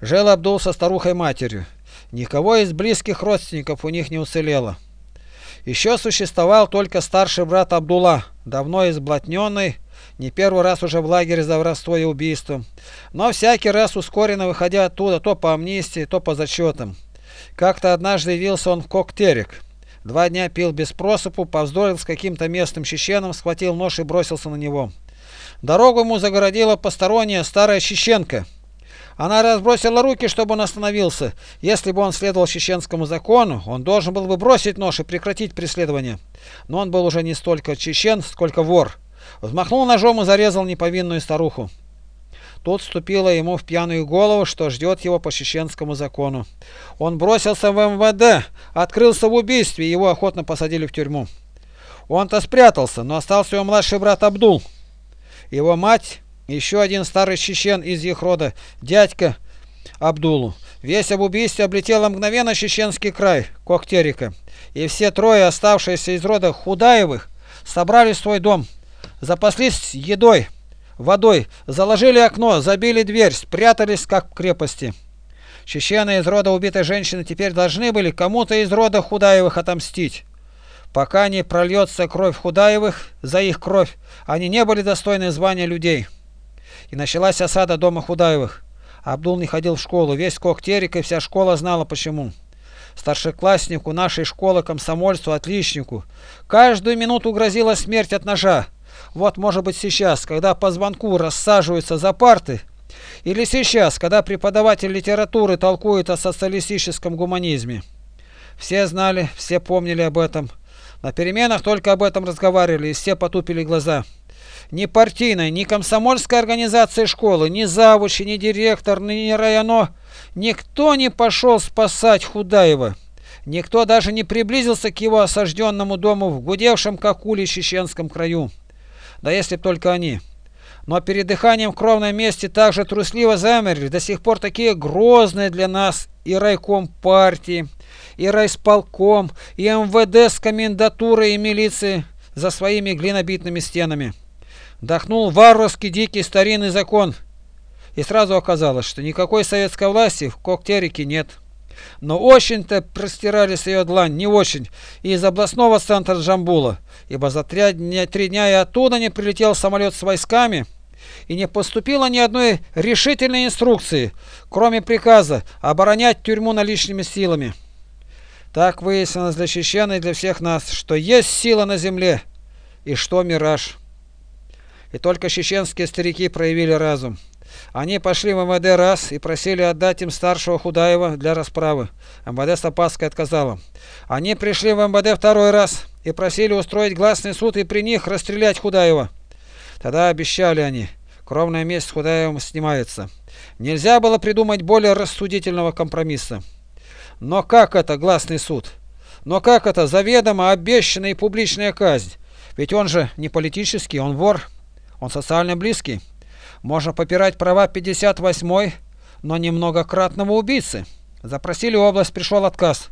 Speaker 1: Жил Абдул со старухой-матерью. Никого из близких родственников у них не уцелело. Еще существовал только старший брат Абдулла, давно изблатненный, не первый раз уже в лагере за воровство и убийство, но всякий раз ускоренно выходя оттуда то по амнистии, то по зачетам. Как-то однажды явился он в Коктерик. Два дня пил без просыпу, повздорил с каким-то местным чеченом, схватил нож и бросился на него. Дорогу ему загородила посторонняя старая чеченка. Она разбросила руки, чтобы он остановился. Если бы он следовал чеченскому закону, он должен был бы бросить нож и прекратить преследование. Но он был уже не столько чечен, сколько вор. Взмахнул ножом и зарезал неповинную старуху. Тут вступило ему в пьяную голову, что ждет его по чеченскому закону. Он бросился в МВД, открылся в убийстве, его охотно посадили в тюрьму.
Speaker 2: Он-то спрятался, но остался его младший брат Абдул. Его мать, еще один старый чечен из их рода, дядька Абдулу. Весь об убийстве облетела мгновенно чеченский край, Кохтерика. И все трое, оставшиеся из рода Худаевых, собрали свой дом, запаслись едой, водой, заложили окно, забили дверь, спрятались как в крепости. Чечены из рода убитой женщины теперь должны были кому-то из рода Худаевых отомстить. Пока не прольется кровь Худаевых за их кровь, они не были достойны звания людей. И началась осада дома Худаевых. Абдул не ходил в школу, весь Коктерик и вся школа знала почему. Старшекласснику нашей школы, комсомольцу, отличнику. Каждую минуту грозила смерть от ножа. Вот может быть сейчас, когда по звонку рассаживаются за парты, или сейчас, когда преподаватель литературы толкует о социалистическом гуманизме. Все знали, все помнили об этом. На переменах только об этом разговаривали, и все потупили глаза. Ни партийной, ни комсомольской организации школы, ни завучи, ни директор, ни районо, никто не пошел спасать Худаева. Никто даже не приблизился к его осажденному дому в гудевшем как ули чеченском краю. Да если б только они. Но перед дыханием в кровном месте также трусливо замерли, до сих пор такие грозные для нас и райком партии, и райсполком, и МВД с комендатурой и милицией за своими глинобитными стенами. Дохнул варварский дикий старинный закон, и сразу оказалось, что никакой советской власти в Коктерике нет. Но очень-то простирались ее длань, не очень, из областного центра Джамбула, ибо за три дня, три дня и оттуда не прилетел самолет с войсками, и не поступило ни одной решительной инструкции, кроме приказа оборонять тюрьму наличными силами. Так выяснилось для чечен и для всех нас, что есть сила на земле и что мираж. И только чеченские старики проявили разум. Они пошли в МВД раз и просили отдать им старшего Худаева для расправы. МВД с опаской отказала. Они пришли в МВД второй раз и просили устроить гласный суд и при них расстрелять Худаева. Тогда обещали они. Кровная месть с Худаевым снимается. Нельзя было придумать более рассудительного компромисса. Но как это гласный суд? Но как это заведомо обещанная и публичная казнь? Ведь он же не политический, он вор, он социально близкий. Можно попирать права 58-й, но не многократного убийцы. Запросили область, пришел отказ.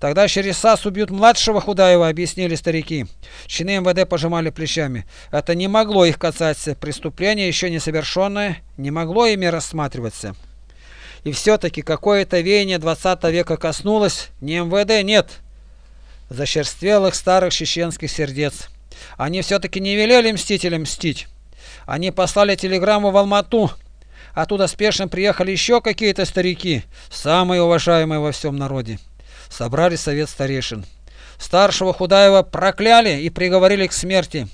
Speaker 2: Тогда через САС убьют младшего Худаева, объяснили старики. Чины МВД пожимали плечами. Это не могло их касаться. Преступление еще не совершенное, не могло ими рассматриваться. И все-таки какое-то веяние 20 века коснулось, не МВД, нет. Зачерствелых старых чеченских сердец. Они все-таки не велели мстителям мстить. Они послали телеграмму в Алмату. Оттуда спешно приехали еще какие-то старики, самые уважаемые во всем народе. Собрали совет старейшин. Старшего Худаева прокляли и приговорили к смерти.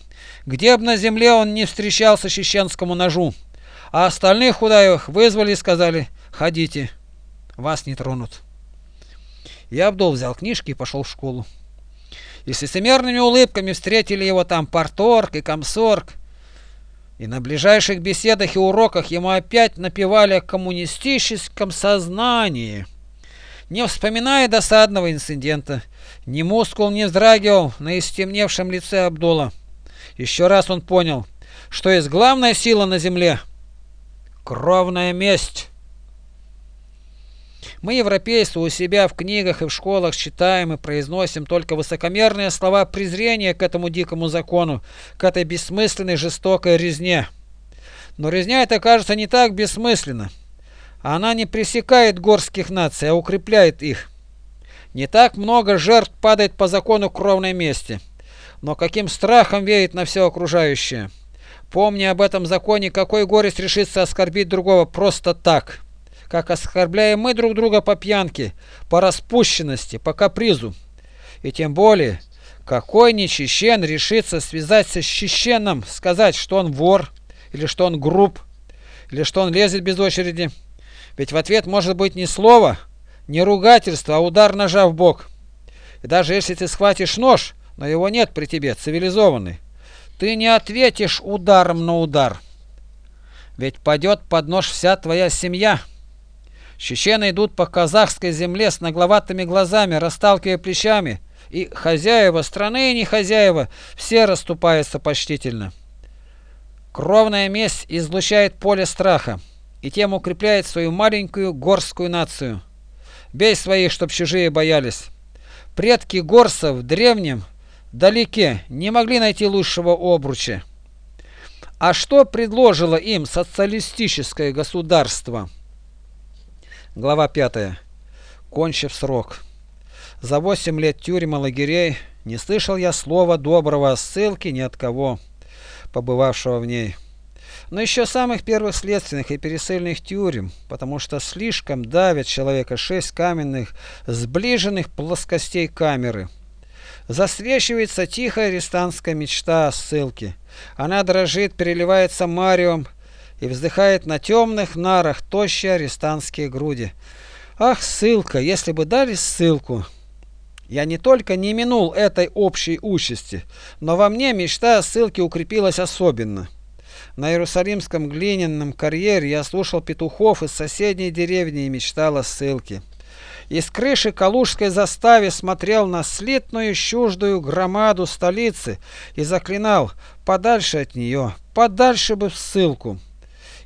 Speaker 2: Где бы на земле он не встречался чеченскому ножу. А остальных Худаевых вызвали и сказали «Ходите, вас не тронут». Я Абдул взял книжки и пошел в школу. И с лицемерными улыбками встретили его там парторг и комсорг. И на ближайших беседах и уроках ему опять напевали о коммунистическом сознании. Не вспоминая досадного инцидента, ни мускул не вздрагивал на истемневшем лице Абдула. Еще раз он понял, что есть главная сила на земле — кровная месть. Мы, европейцы, у себя в книгах и в школах читаем и произносим только высокомерные слова презрения к этому дикому закону, к этой бессмысленной жестокой резне. Но резня эта кажется не так бессмысленна. Она не пресекает горских наций, а укрепляет их. Не так много жертв падает по закону кровной мести. Но каким страхом веет на все окружающее. Помни об этом законе, какой горесть решится оскорбить другого просто так как оскорбляем мы друг друга по пьянке, по распущенности, по капризу. И тем более, какой не чечен решится связаться с чеченом, сказать, что он вор, или что он груб, или что он лезет без очереди. Ведь в ответ может быть не слово, не ругательство, а удар ножа в бок. И даже если ты схватишь нож, но его нет при тебе, цивилизованный, ты не ответишь ударом на удар. Ведь падет под нож вся твоя семья. Чечены идут по казахской земле с нагловатыми глазами, расталкивая плечами и хозяева страны, и не хозяева, все расступаются почтительно. Кровная месть излучает поле страха и тем укрепляет свою маленькую горскую нацию. Бей своих, чтоб чужие боялись. Предки горцев в древнем, далеке, не могли найти лучшего обруча. А что предложило им социалистическое государство? Глава 5. Кончив срок. За восемь лет тюрьмы лагерей не слышал я слова доброго о ссылке ни от кого, побывавшего в ней. Но еще самых первых следственных и пересыльных тюрем, потому что слишком давят человека шесть каменных, сближенных плоскостей камеры. Засвечивается тихая арестантская мечта о ссылке. Она дрожит, переливается марием и вздыхает на темных нарах тощие арестантские груди. Ах, ссылка, если бы дали ссылку! Я не только не минул этой общей участи, но во мне мечта о ссылке укрепилась особенно. На Иерусалимском глиняном карьере я слушал петухов из соседней деревни и мечтал о ссылке. Из крыши Калужской заставе смотрел на слитную чуждую громаду столицы и заклинал подальше от нее, подальше бы в ссылку.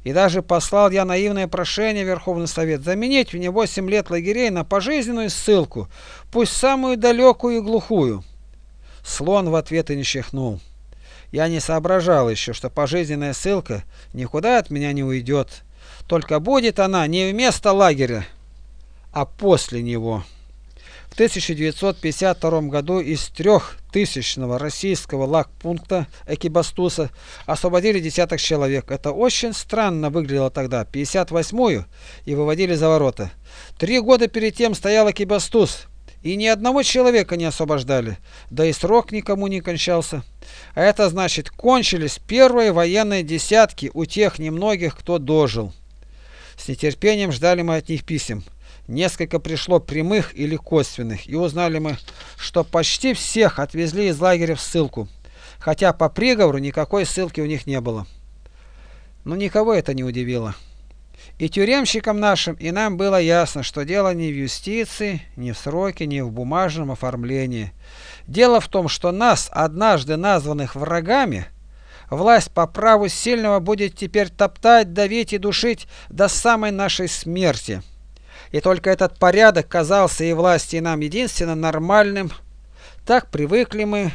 Speaker 2: И даже послал я наивное прошение Верховный Совет заменить мне 8 лет лагерей на пожизненную ссылку, пусть самую далекую и глухую. Слон в ответ и не чихнул. Я не соображал еще, что пожизненная ссылка никуда от меня не уйдет. Только будет она не вместо лагеря, а после него. В 1952 году из трехтысячного российского лагпункта Экибастуса освободили десяток человек. Это очень странно выглядело тогда. 58-ю и выводили за ворота. Три года перед тем стоял Экибастуз. И ни одного человека не освобождали, да и срок никому не кончался. А это значит, кончились первые военные десятки у тех немногих, кто дожил. С нетерпением ждали мы от них писем. Несколько пришло прямых или косвенных, и узнали мы, что почти всех отвезли из лагеря в ссылку, хотя по приговору никакой ссылки у них не было. Но никого это не удивило. И тюремщикам нашим, и нам было ясно, что дело не в юстиции, не в сроке, не в бумажном оформлении. Дело в том, что нас, однажды названных врагами, власть по праву сильного будет теперь топтать, давить и душить до самой нашей смерти. И только этот порядок казался и власти, и нам единственно нормальным. Так привыкли мы,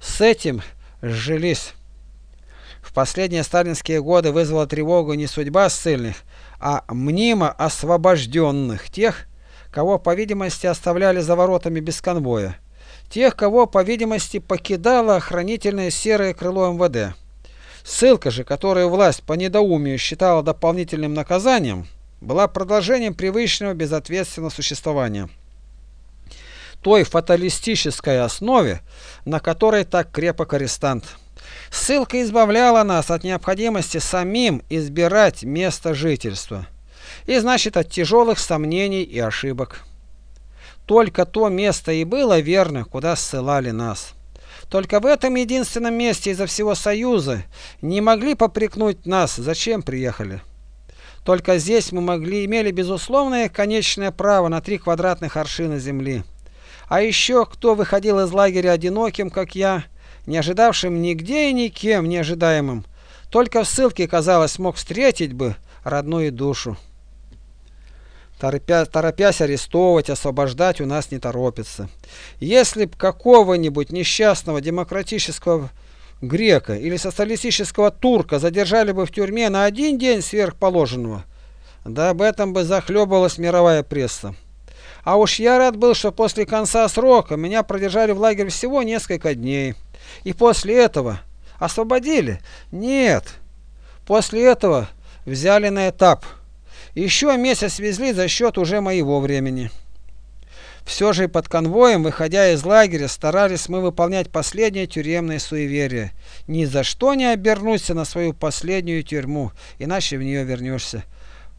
Speaker 2: с этим сжились. В последние сталинские годы вызвала тревогу не судьба ссыльных, а мнимо освобожденных, тех, кого, по видимости, оставляли за воротами без конвоя, тех, кого, по видимости, покидало охранительное серое крыло МВД. Ссылка же, которую власть по недоумию считала дополнительным наказанием, была продолжением привычного безответственного существования. Той фаталистической основе, на которой так крепок арестант. Ссылка избавляла нас от необходимости самим избирать место жительства. И значит от тяжелых сомнений и ошибок. Только то место и было верно, куда ссылали нас. Только в этом единственном месте изо всего Союза не могли попрекнуть нас, зачем приехали. Только здесь мы могли имели безусловное конечное право на три квадратных аршина земли. А еще кто выходил из лагеря одиноким, как я, не ожидавшим нигде и никем неожидаемым, только в ссылке, казалось, мог встретить бы родную душу. Торопя, торопясь арестовывать, освобождать у нас не торопится. Если б какого-нибудь несчастного демократического грека или социалистического турка задержали бы в тюрьме на один день сверхположенного, да об этом бы захлебывалась мировая пресса. А уж я рад был, что после конца срока меня продержали в лагере всего несколько дней. И после этого освободили? Нет. После этого взяли на этап. Еще месяц везли за счет уже моего времени. Все же под конвоем, выходя из лагеря, старались мы выполнять последнее тюремное суеверие. Ни за что не обернуться на свою последнюю тюрьму, иначе в нее вернешься.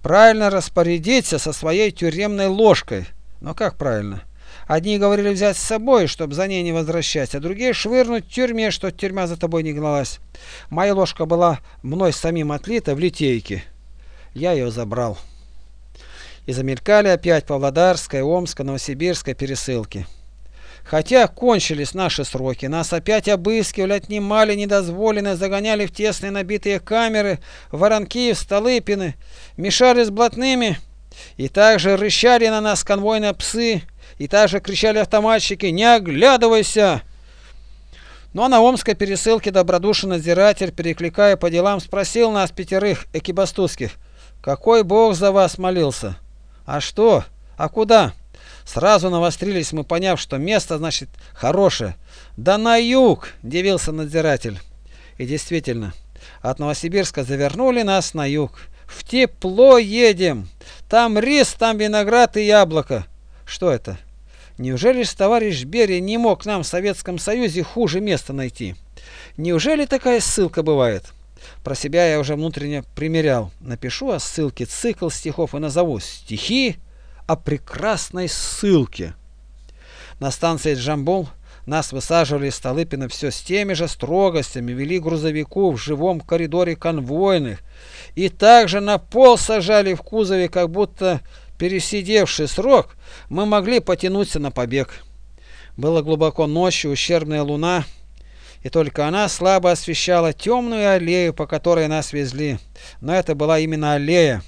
Speaker 2: Правильно распорядиться со своей тюремной ложкой. Но как правильно? Одни говорили взять с собой, чтобы за ней не возвращать, а другие швырнуть в тюрьме, что тюрьма за тобой не гналась. Моя ложка была мной самим отлита в литейке. Я ее забрал. И замелькали опять Павлодарская, Омская, Новосибирская пересылки. Хотя кончились наши сроки, нас опять обыскивали, отнимали недозволенное, загоняли в тесные набитые камеры, воронки, в Столыпины, мешали с блатными, и также рычали на нас конвойные псы, и также кричали автоматчики «Не оглядывайся!». Но на Омской пересылке добродушный надзиратель, перекликая по делам, спросил нас пятерых экибастузских, какой бог за вас молился? А что? А куда? Сразу навострились мы, поняв, что место, значит, хорошее. Да на юг, дивился надзиратель. И действительно, от Новосибирска завернули нас на юг. В тепло едем. Там рис, там виноград и яблоко. Что это? Неужели ж товарищ Берия не мог нам в Советском Союзе хуже места найти? Неужели такая ссылка бывает? Про себя я уже внутренне примерял. Напишу о ссылке цикл стихов и назову «Стихи о прекрасной ссылке». На станции Джамбул нас высаживали из Столыпина все с теми же строгостями, вели грузовику в живом коридоре конвойных и также на пол сажали в кузове, как будто пересидевший срок, мы могли потянуться на побег. Было глубоко ночью, ущербная луна, и только она слабо освещала темную аллею, по которой нас везли. Но это была именно аллея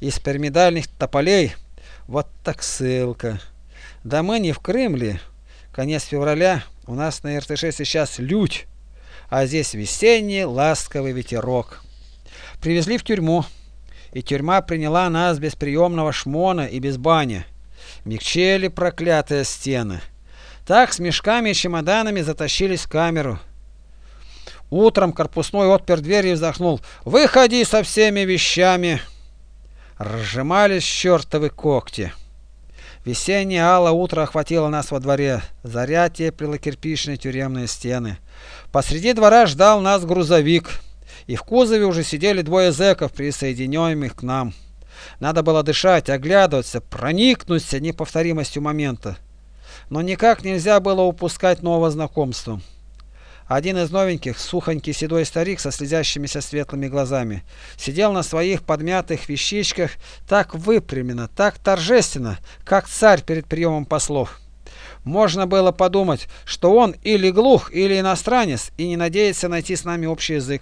Speaker 2: из пирамидальных тополей. Вот так ссылка. Да мы не в Крымле. Конец февраля, у нас на РТШ сейчас лють, а здесь весенний ласковый ветерок. Привезли в тюрьму и тюрьма приняла нас без приемного шмона и без бани. Мягчели проклятые стены. Так с мешками и чемоданами затащились в камеру. Утром корпусной отпер дверь и вздохнул. «Выходи со всеми вещами!» Разжимались чертовы когти. Весеннее ало утро охватило нас во дворе. Заря теплила кирпичные тюремные стены. Посреди двора ждал нас грузовик и в кузове уже сидели двое зэков, присоединяемых к нам. Надо было дышать, оглядываться, проникнуться неповторимостью момента. Но никак нельзя было упускать нового знакомства. Один из новеньких, сухонький седой старик со слезящимися светлыми глазами, сидел на своих подмятых вещичках так выпряменно, так торжественно, как царь перед приемом послов. Можно было подумать, что он или глух, или иностранец, и не надеется найти с нами общий язык.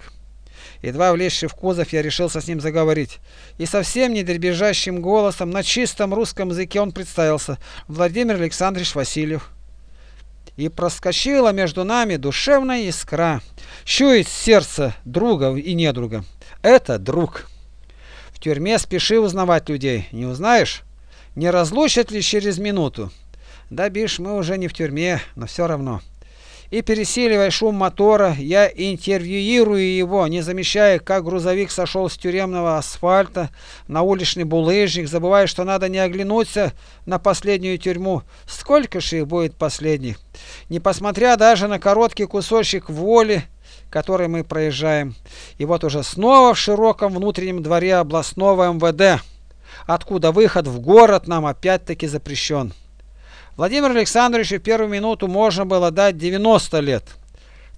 Speaker 2: Едва влезший в кузов, я решился с ним заговорить. И совсем не дребезжащим голосом, на чистом русском языке он представился. Владимир Александрович Васильев. И проскочила между нами душевная искра. Чует сердце друга и недруга. Это друг. В тюрьме спеши узнавать людей. Не узнаешь? Не разлучат ли через минуту? Да, бишь, мы уже не в тюрьме, но все равно и, пересиливая шум мотора, я интервьюирую его, не замечая, как грузовик сошел с тюремного асфальта на уличный булыжник, забывая, что надо не оглянуться на последнюю тюрьму. Сколько же их будет последних? Не посмотря даже на короткий кусочек воли, который мы проезжаем. И вот уже снова в широком внутреннем дворе областного МВД, откуда выход в город нам опять-таки запрещен. Владимиру Александровичу в первую минуту можно было дать 90 лет.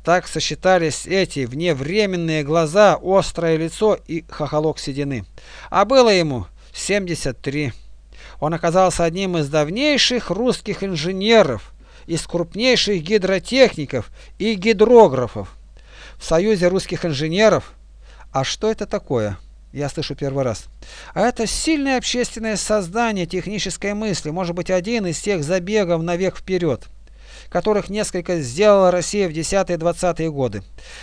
Speaker 2: Так сосчитались эти вневременные глаза, острое лицо и хохолок седины. А было ему 73. Он оказался одним из давнейших русских инженеров, из крупнейших гидротехников и гидрографов. В Союзе русских инженеров. А что это такое? Я слышу первый раз. А это сильное общественное создание технической мысли, может быть один из тех забегов на век вперед, которых несколько сделала Россия в 10-20-е годы.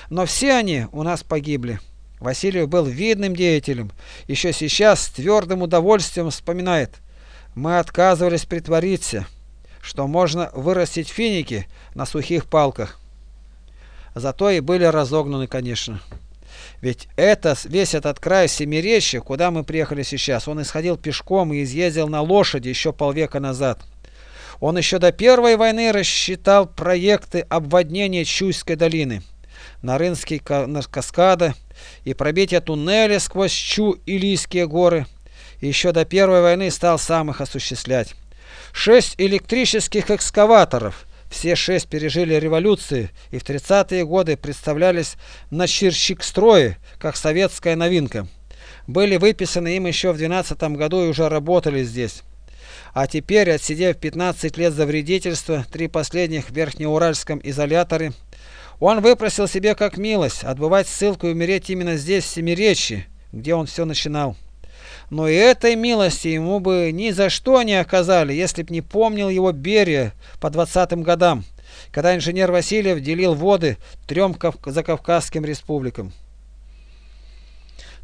Speaker 2: Но все они у нас погибли. Васильев был видным деятелем. Еще сейчас с твердым удовольствием вспоминает. Мы отказывались притвориться, что можно вырастить финики на сухих палках. Зато и были разогнаны, конечно. Ведь это, весь этот край Семиречья, куда мы приехали сейчас, он исходил пешком и изъездил на лошади еще полвека назад. Он еще до Первой войны рассчитал проекты обводнения Чуйской долины, Нарынские каскады и пробития туннеля сквозь Чу и Лийские горы. И еще до Первой войны стал сам их осуществлять. Шесть электрических экскаваторов – все шесть пережили революции и в 30-е годы представлялись на Щирщик-строе, как советская новинка. Были выписаны им еще в 12 году и уже работали здесь. А теперь, отсидев 15 лет за вредительство, три последних в Верхнеуральском изоляторе, он выпросил себе как милость отбывать ссылку и умереть именно здесь, в Семиречье, где он все начинал. Но и этой милости ему бы ни за что не оказали, если б не помнил его Берия по двадцатым годам, когда инженер Васильев делил воды трем закавказским республикам.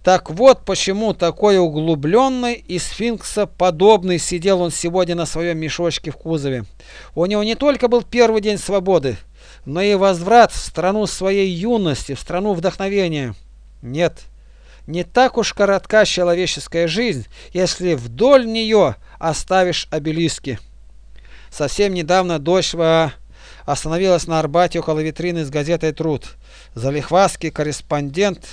Speaker 2: Так вот почему такой углубленный и сфинксоподобный сидел он сегодня на своем мешочке в кузове. У него не только был первый день свободы, но и возврат в страну своей юности, в страну вдохновения. Нет, не так уж коротка человеческая жизнь, если вдоль нее оставишь обелиски. Совсем недавно дочь остановилась на Арбате около витрины с газетой «Труд». Залихвастский корреспондент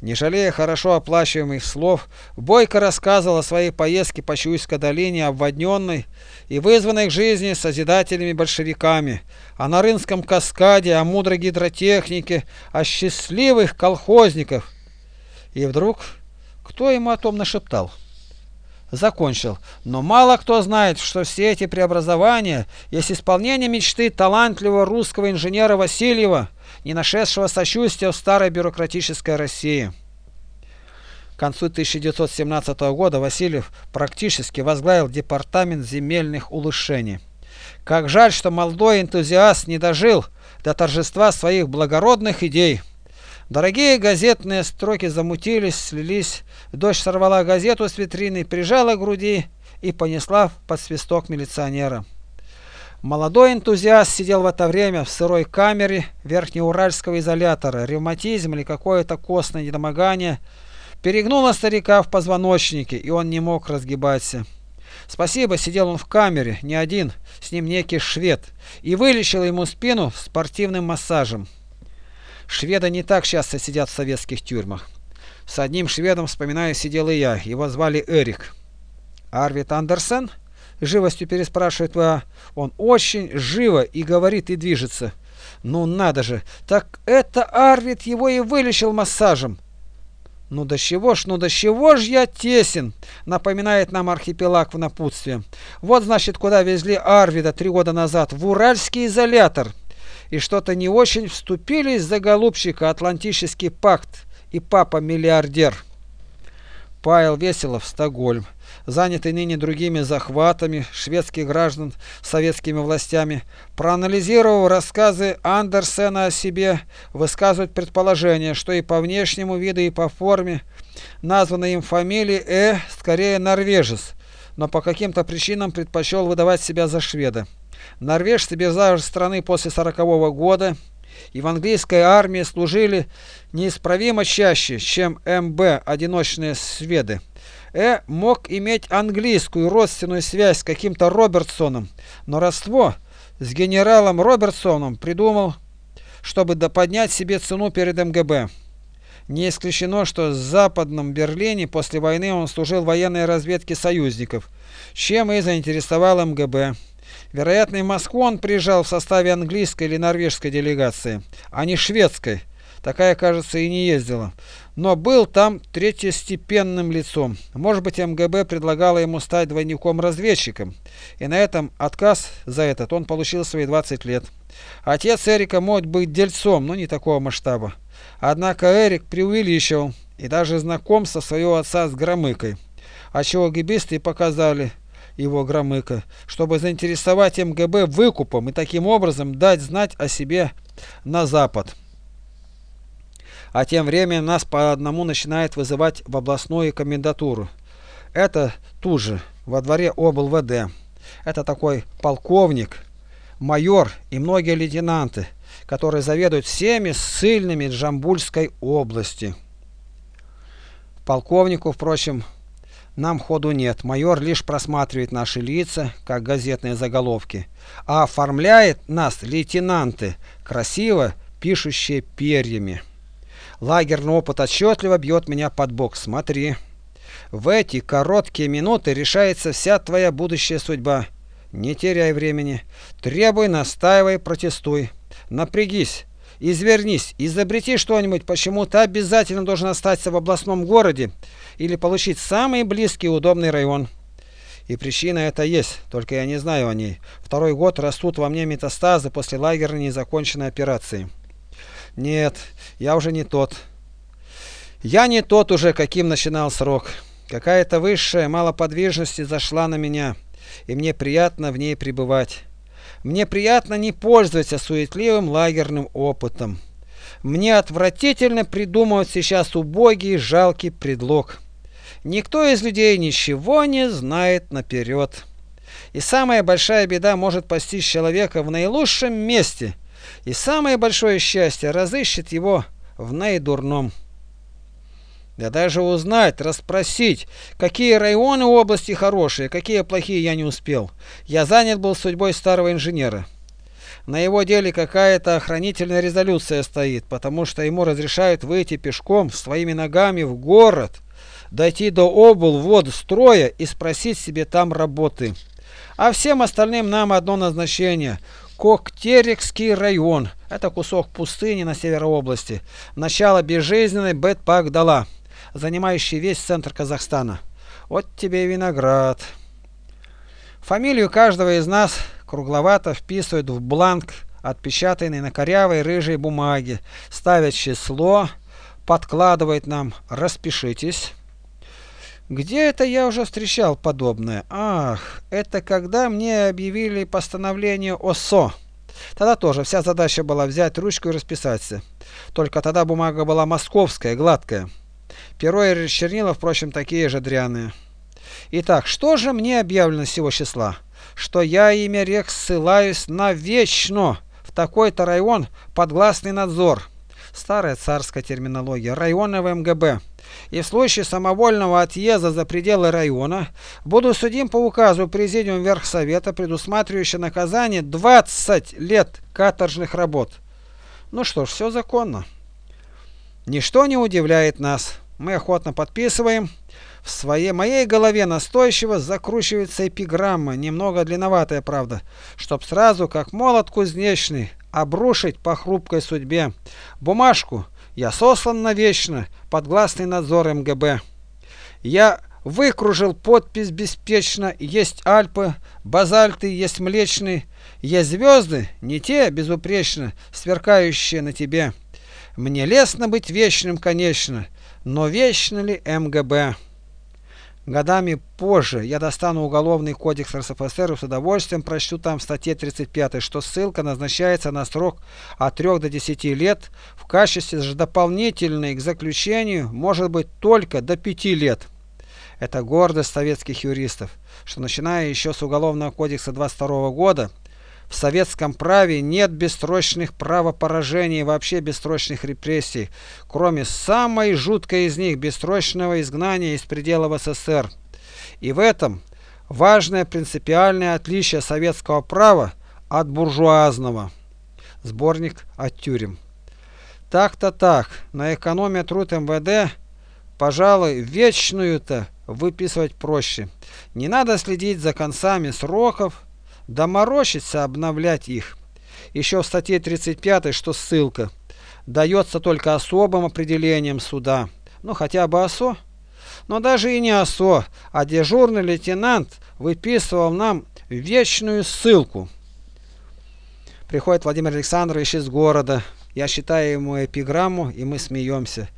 Speaker 2: не жалея хорошо оплачиваемых слов, Бойко рассказывал о своей поездке по Чуйской долине, обводненной и вызванной к жизни созидателями большевиками, о Нарынском каскаде, о мудрой гидротехнике, о счастливых колхозниках. И вдруг кто ему о том нашептал? Закончил. Но мало кто знает, что все эти преобразования есть исполнение мечты талантливого русского инженера Васильева, не нашедшего сочувствия в старой бюрократической России. К концу 1917 года Васильев практически возглавил департамент земельных улучшений. Как жаль, что молодой энтузиаст не дожил до торжества своих благородных идей. Дорогие газетные строки замутились, слились, дождь сорвала газету с витрины, прижала к груди и понесла под свисток милиционера. Молодой энтузиаст сидел в это время в сырой камере верхнеуральского изолятора. Ревматизм или какое-то костное недомогание перегнуло старика в позвоночнике, и он не мог разгибаться. Спасибо, сидел он в камере, не один, с ним некий швед, и вылечил ему спину спортивным массажем. Шведы не так часто сидят в советских тюрьмах. С одним шведом, вспоминаю, сидел и я, его звали Эрик. Арвид Андерсен? живостью переспрашивает ва. Он очень живо и говорит, и движется. Ну надо же, так это Арвид его и вылечил массажем. Ну до чего ж, ну до чего ж я тесен, напоминает нам архипелаг в напутствие. Вот значит, куда везли Арвида три года назад, в Уральский изолятор. И что-то не очень вступились за голубчика Атлантический пакт и папа-миллиардер. Павел Веселов, Стокгольм занятый ныне другими захватами шведских граждан советскими властями, проанализировав рассказы Андерсена о себе, высказывает предположение, что и по внешнему виду, и по форме названной им фамилии Э скорее норвежец, но по каким-то причинам предпочел выдавать себя за шведа. Норвежцы без страны после сорокового года и в английской армии служили неисправимо чаще, чем МБ, одиночные шведы. Э мог иметь английскую родственную связь с каким-то Робертсоном, но родство с генералом Робертсоном придумал, чтобы доподнять себе цену перед МГБ. Не исключено, что в Западном Берлине после войны он служил военной разведке союзников, чем и заинтересовал МГБ. Вероятно, и Москву он приезжал в составе английской или норвежской делегации, а не шведской. Такая, кажется, и не ездила но был там третьестепенным лицом. Может быть, МГБ предлагало ему стать двойником-разведчиком, и на этом отказ за этот он получил свои 20 лет. Отец Эрика мог быть дельцом, но не такого масштаба. Однако Эрик преувеличивал и даже знаком со своего отца с Громыкой, отчего гибисты и показали его Громыка, чтобы заинтересовать МГБ выкупом и таким образом дать знать о себе на Запад а тем временем нас по одному начинает вызывать в областную комендатуру. Это тут же, во дворе облвд. Это такой полковник, майор и многие лейтенанты, которые заведуют всеми ссыльными Джамбульской области. Полковнику, впрочем, нам ходу нет. Майор лишь просматривает наши лица, как газетные заголовки, а оформляет нас лейтенанты, красиво пишущие перьями. Лагерный опыт отчетливо бьет меня под бок. Смотри. В эти короткие минуты решается вся твоя будущая судьба. Не теряй времени. Требуй, настаивай, протестуй. Напрягись. Извернись, изобрети что-нибудь, почему ты обязательно должен остаться в областном городе или получить самый близкий удобный район. И причина это есть, только я не знаю о ней. Второй год растут во мне метастазы после лагерной незаконченной операции. Нет, я уже не тот. Я не тот уже, каким начинал срок. Какая-то высшая малоподвижность зашла на меня, и мне приятно в ней пребывать. Мне приятно не пользоваться суетливым лагерным опытом. Мне отвратительно придумывать сейчас убогий жалкий предлог. Никто из людей ничего не знает наперед. И самая большая беда может постичь человека в наилучшем месте, и самое большое счастье разыщет его в наидурном. Да даже узнать, расспросить, какие районы области хорошие, какие плохие я не успел. Я занят был судьбой старого инженера. На его деле какая-то охранительная резолюция стоит, потому что ему разрешают выйти пешком своими ногами в город, дойти до обл вод строя и спросить себе там работы. А всем остальным нам одно назначение – Коктерикский район. Это кусок пустыни на севере области. Начало безжизненной Бет-Пак-Дала занимающий весь центр Казахстана. Вот тебе и виноград. Фамилию каждого из нас кругловато вписывают в бланк, отпечатанный на корявой рыжей бумаге, ставят число, подкладывают нам «распишитесь». Где это я уже встречал подобное? Ах, это когда мне объявили постановление ОСО. Тогда тоже вся задача была взять ручку и расписаться. Только тогда бумага была московская, гладкая. Перо и чернила, впрочем, такие же дряные. Итак, что же мне объявлено сего числа? Что я, имя рек, ссылаюсь на вечно в такой-то район подгласный надзор. Старая царская терминология. Районного МГБ. И в случае самовольного отъезда за пределы района буду судим по указу Президиума Верхсовета, предусматривающего наказание 20 лет каторжных работ. Ну что ж, все законно. Ничто не удивляет нас. Мы охотно подписываем. В своей моей голове настойчиво закручивается эпиграмма, немного длинноватая, правда, чтоб сразу, как молот кузнечный, обрушить по хрупкой судьбе. Бумажку я сослан навечно под гласный надзор МГБ. Я выкружил подпись беспечно, есть Альпы, базальты, есть млечный, есть звезды, не те безупречно, сверкающие на тебе. Мне лестно быть вечным, конечно, но вечно ли МГБ? Годами позже я достану Уголовный кодекс РСФСР и с удовольствием прочту там в статье 35, что ссылка назначается на срок от 3 до 10 лет, в качестве же дополнительной к заключению может быть только до 5 лет. Это гордость советских юристов, что начиная еще с Уголовного кодекса 22 года, в советском праве нет бессрочных правопоражений и вообще бессрочных репрессий, кроме самой жуткой из них – бессрочного изгнания из пределов СССР. И в этом важное принципиальное отличие советского права от буржуазного. Сборник от тюрем. Так-то так, на экономия труд МВД, пожалуй, вечную-то выписывать проще. Не надо следить за концами сроков, доморощиться обновлять их. Еще в статье 35, что ссылка, дается только особым определением суда. Ну, хотя бы ОСО. Но даже и не ОСО, а дежурный лейтенант выписывал нам вечную ссылку. Приходит Владимир Александрович из города. Я считаю ему эпиграмму, и мы смеемся.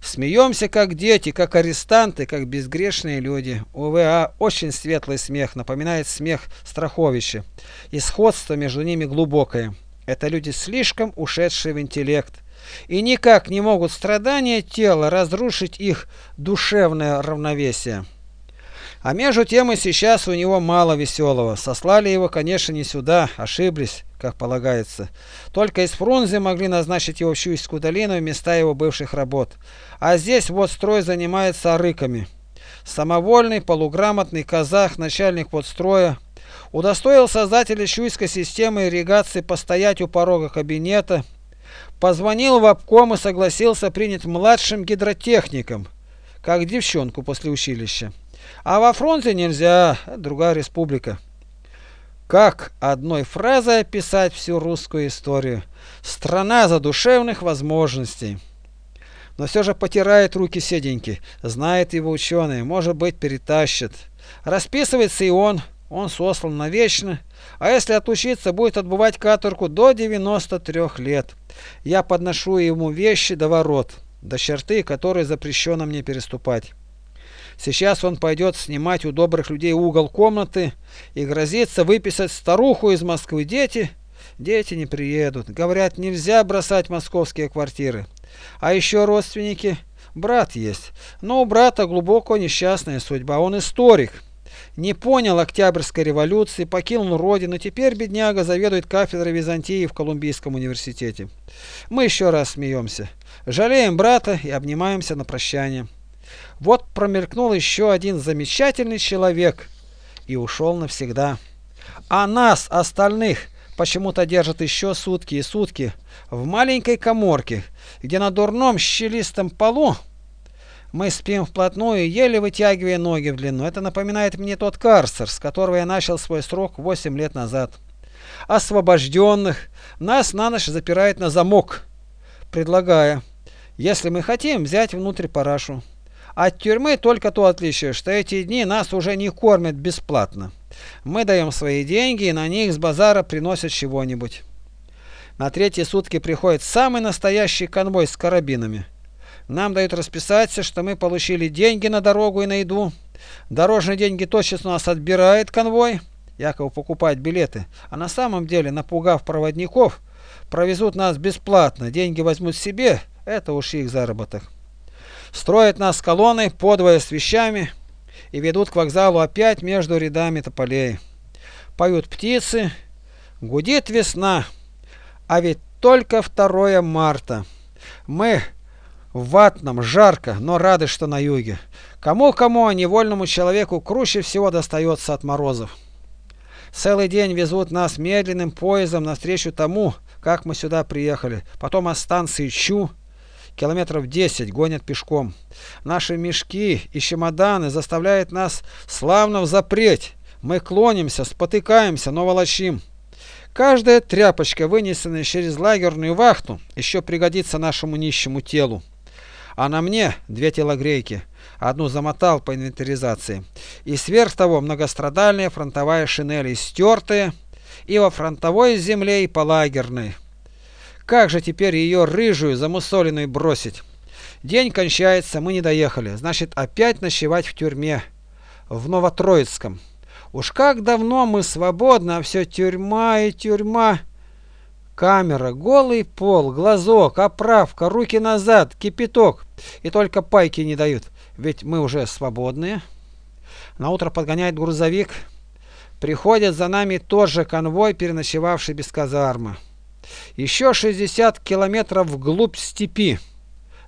Speaker 2: Смеемся, как дети, как арестанты, как безгрешные люди. Увы, а очень светлый смех, напоминает смех Страховича. И сходство между ними глубокое. Это люди слишком ушедшие в интеллект. И никак не могут страдания тела разрушить их душевное равновесие. А между тем и сейчас у него мало веселого. Сослали его, конечно, не сюда, ошиблись, как полагается. Только из Фрунзе могли назначить его в Чуйскую долину и места его бывших работ. А здесь вот строй занимается арыками. Самовольный, полуграмотный казах, начальник подстроя, удостоил создателя Чуйской системы ирригации постоять у порога кабинета, позвонил в обком и согласился принять младшим гидротехником, как девчонку после училища. А во фронте нельзя, другая республика. Как одной фразой описать всю русскую историю? Страна задушевных возможностей. но все же потирает руки седенький. Знает его ученые, может быть, перетащит. Расписывается и он, он сослан навечно, а если отлучиться, будет отбывать каторгу до 93 лет. Я подношу ему вещи до ворот, до черты, которые запрещено мне переступать. Сейчас он пойдет снимать у добрых людей угол комнаты и грозится выписать старуху из Москвы. Дети, дети не приедут. Говорят, нельзя бросать московские квартиры. А еще родственники. Брат есть. Но у брата глубоко несчастная судьба. Он историк. Не понял Октябрьской революции, покинул родину, теперь бедняга заведует кафедрой Византии в Колумбийском университете. Мы еще раз смеемся. Жалеем брата и обнимаемся на прощание. Вот промелькнул еще один замечательный человек и ушел навсегда. А нас, остальных, почему-то держат еще сутки и сутки в маленькой коморке, где на дурном щелистом полу мы спим вплотную, еле вытягивая ноги в длину. Это напоминает мне тот карцер, с которого я начал свой срок 8 лет назад. Освобожденных нас на ночь запирает на замок, предлагая, если мы хотим, взять внутрь парашу. От тюрьмы только то отличие, что эти дни нас уже не кормят бесплатно. Мы даем свои деньги, и на них с базара приносят чего-нибудь. На третьи сутки приходит самый настоящий конвой с карабинами. Нам дают расписаться, что мы получили деньги на дорогу и на еду. Дорожные деньги тотчас у нас отбирает конвой, якобы покупать билеты, а на самом деле, напугав проводников, провезут нас бесплатно, деньги возьмут себе, это уж их заработок. Строят нас колонны, подвое с вещами, и ведут к вокзалу опять между рядами тополей. Поют птицы, гудит весна, а ведь только 2 марта. Мы в ватном, жарко, но рады, что на юге. Кому-кому, а невольному человеку круче всего достается от морозов. Целый день везут нас медленным поездом навстречу тому, как мы сюда приехали. Потом от станции Чу километров 10 гонят пешком. Наши мешки и чемоданы заставляют нас славно взапреть. Мы клонимся, спотыкаемся, но волочим. Каждая тряпочка, вынесенная через лагерную вахту, еще пригодится нашему нищему телу. А на мне две телогрейки. Одну замотал по инвентаризации. И сверх того многострадальная фронтовая шинель, истертая, и во фронтовой земле, и по лагерной. Как же теперь ее рыжую, замусоленную бросить? День кончается, мы не доехали. Значит, опять ночевать в тюрьме. В Новотроицком. Уж как давно мы свободны, а все тюрьма и тюрьма. Камера, голый пол, глазок, оправка, руки назад, кипяток. И только пайки не дают. Ведь мы уже свободные. На утро подгоняет грузовик. Приходит за нами тот же конвой, переночевавший без казармы. Еще 60 километров вглубь степи.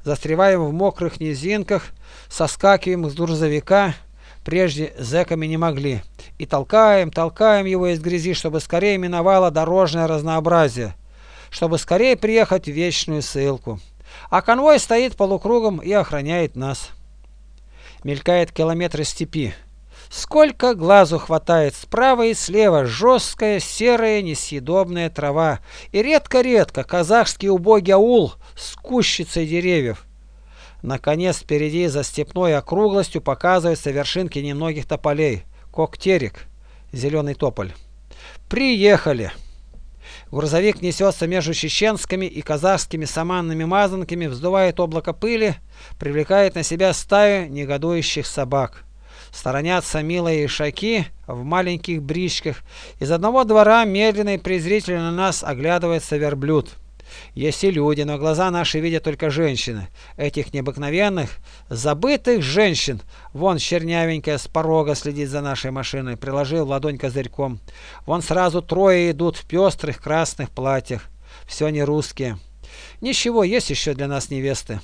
Speaker 2: Застреваем в мокрых низинках, соскакиваем с грузовика. Прежде зэками не могли. И толкаем, толкаем его из грязи, чтобы скорее миновало дорожное разнообразие. Чтобы скорее приехать в вечную ссылку. А конвой стоит полукругом и охраняет нас. Мелькает километры степи. Сколько глазу хватает справа и слева жесткая серая несъедобная трава и редко-редко казахский убогий аул с кущицей деревьев. Наконец впереди за степной округлостью показываются вершинки немногих тополей. Коктерик, зеленый тополь. Приехали. Грузовик несется между чеченскими и казахскими саманными мазанками, вздувает облако пыли, привлекает на себя стаю негодующих собак сторонятся милые ишаки в маленьких бричках. Из одного двора медленно и презрительно на нас оглядывается верблюд. Есть и люди, но глаза наши видят только женщины. Этих необыкновенных, забытых женщин. Вон чернявенькая с порога следит за нашей машиной, приложил ладонь козырьком. Вон сразу трое идут в пестрых красных платьях. Все не русские. Ничего, есть еще для нас невесты.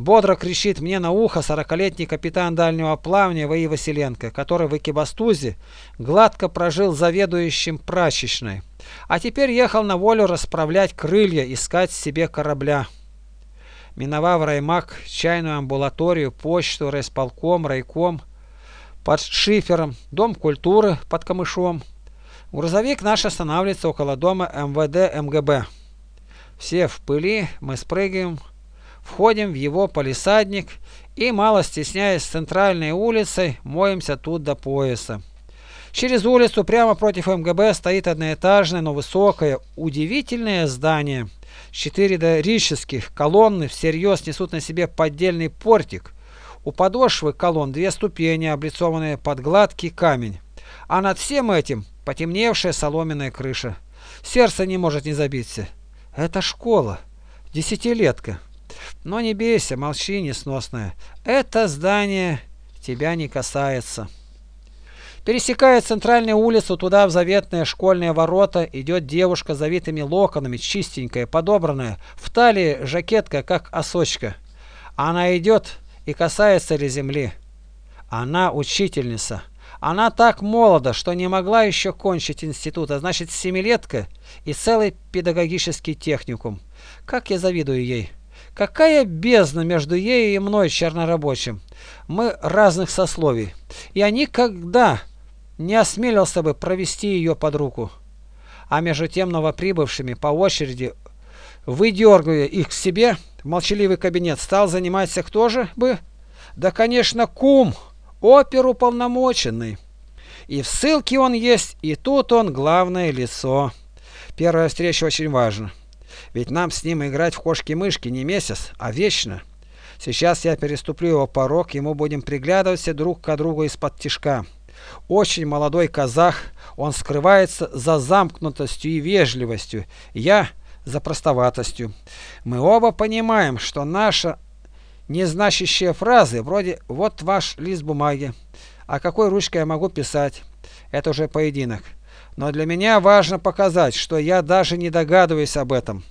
Speaker 2: Бодро кричит мне на ухо сорокалетний капитан дальнего плавания В.И. Василенко, который в Экибастузе гладко прожил заведующим прачечной, а теперь ехал на волю расправлять крылья, искать себе корабля. Миновав раймак, чайную амбулаторию, почту, райсполком, райком, под шифером, дом культуры под камышом, грузовик наш останавливается около дома МВД МГБ. Все в пыли, мы спрыгиваем,
Speaker 1: входим в его полисадник и, мало стесняясь центральной улицей, моемся тут до пояса. Через улицу прямо против МГБ стоит одноэтажное, но высокое, удивительное здание. Четыре дорических колонны всерьез несут на себе поддельный портик. У подошвы колонн две ступени, облицованные под гладкий камень. А над всем этим потемневшая соломенная крыша. Сердце не может не забиться. Это школа. Десятилетка. Но не бейся, молчи, несносная. Это здание тебя не касается. Пересекая центральную улицу, туда в заветные школьные ворота идет девушка с завитыми локонами, чистенькая, подобранная, в талии жакетка, как осочка. Она идет и касается ли земли. Она учительница. Она так молода, что не могла еще кончить институт, а значит семилетка и целый педагогический техникум. Как я завидую ей. Какая бездна между ею и мной, чернорабочим. Мы разных сословий. Я никогда не осмелился бы провести ее под руку. А между тем новоприбывшими по очереди, выдергивая их к себе, в молчаливый кабинет стал заниматься кто же бы? Да, конечно, кум оперуполномоченный. И в ссылке он есть, и тут он главное лицо. Первая встреча очень важна. Ведь нам с ним играть в кошки-мышки не месяц, а вечно. Сейчас я переступлю его порог, ему будем приглядываться друг к другу из-под тишка. Очень молодой казах, он скрывается за замкнутостью и вежливостью. Я за простоватостью. Мы оба понимаем, что наша незначащие фразы, вроде «вот ваш лист бумаги», «а какой ручкой я могу писать?» Это уже поединок. Но для меня важно показать, что я даже не догадываюсь об этом.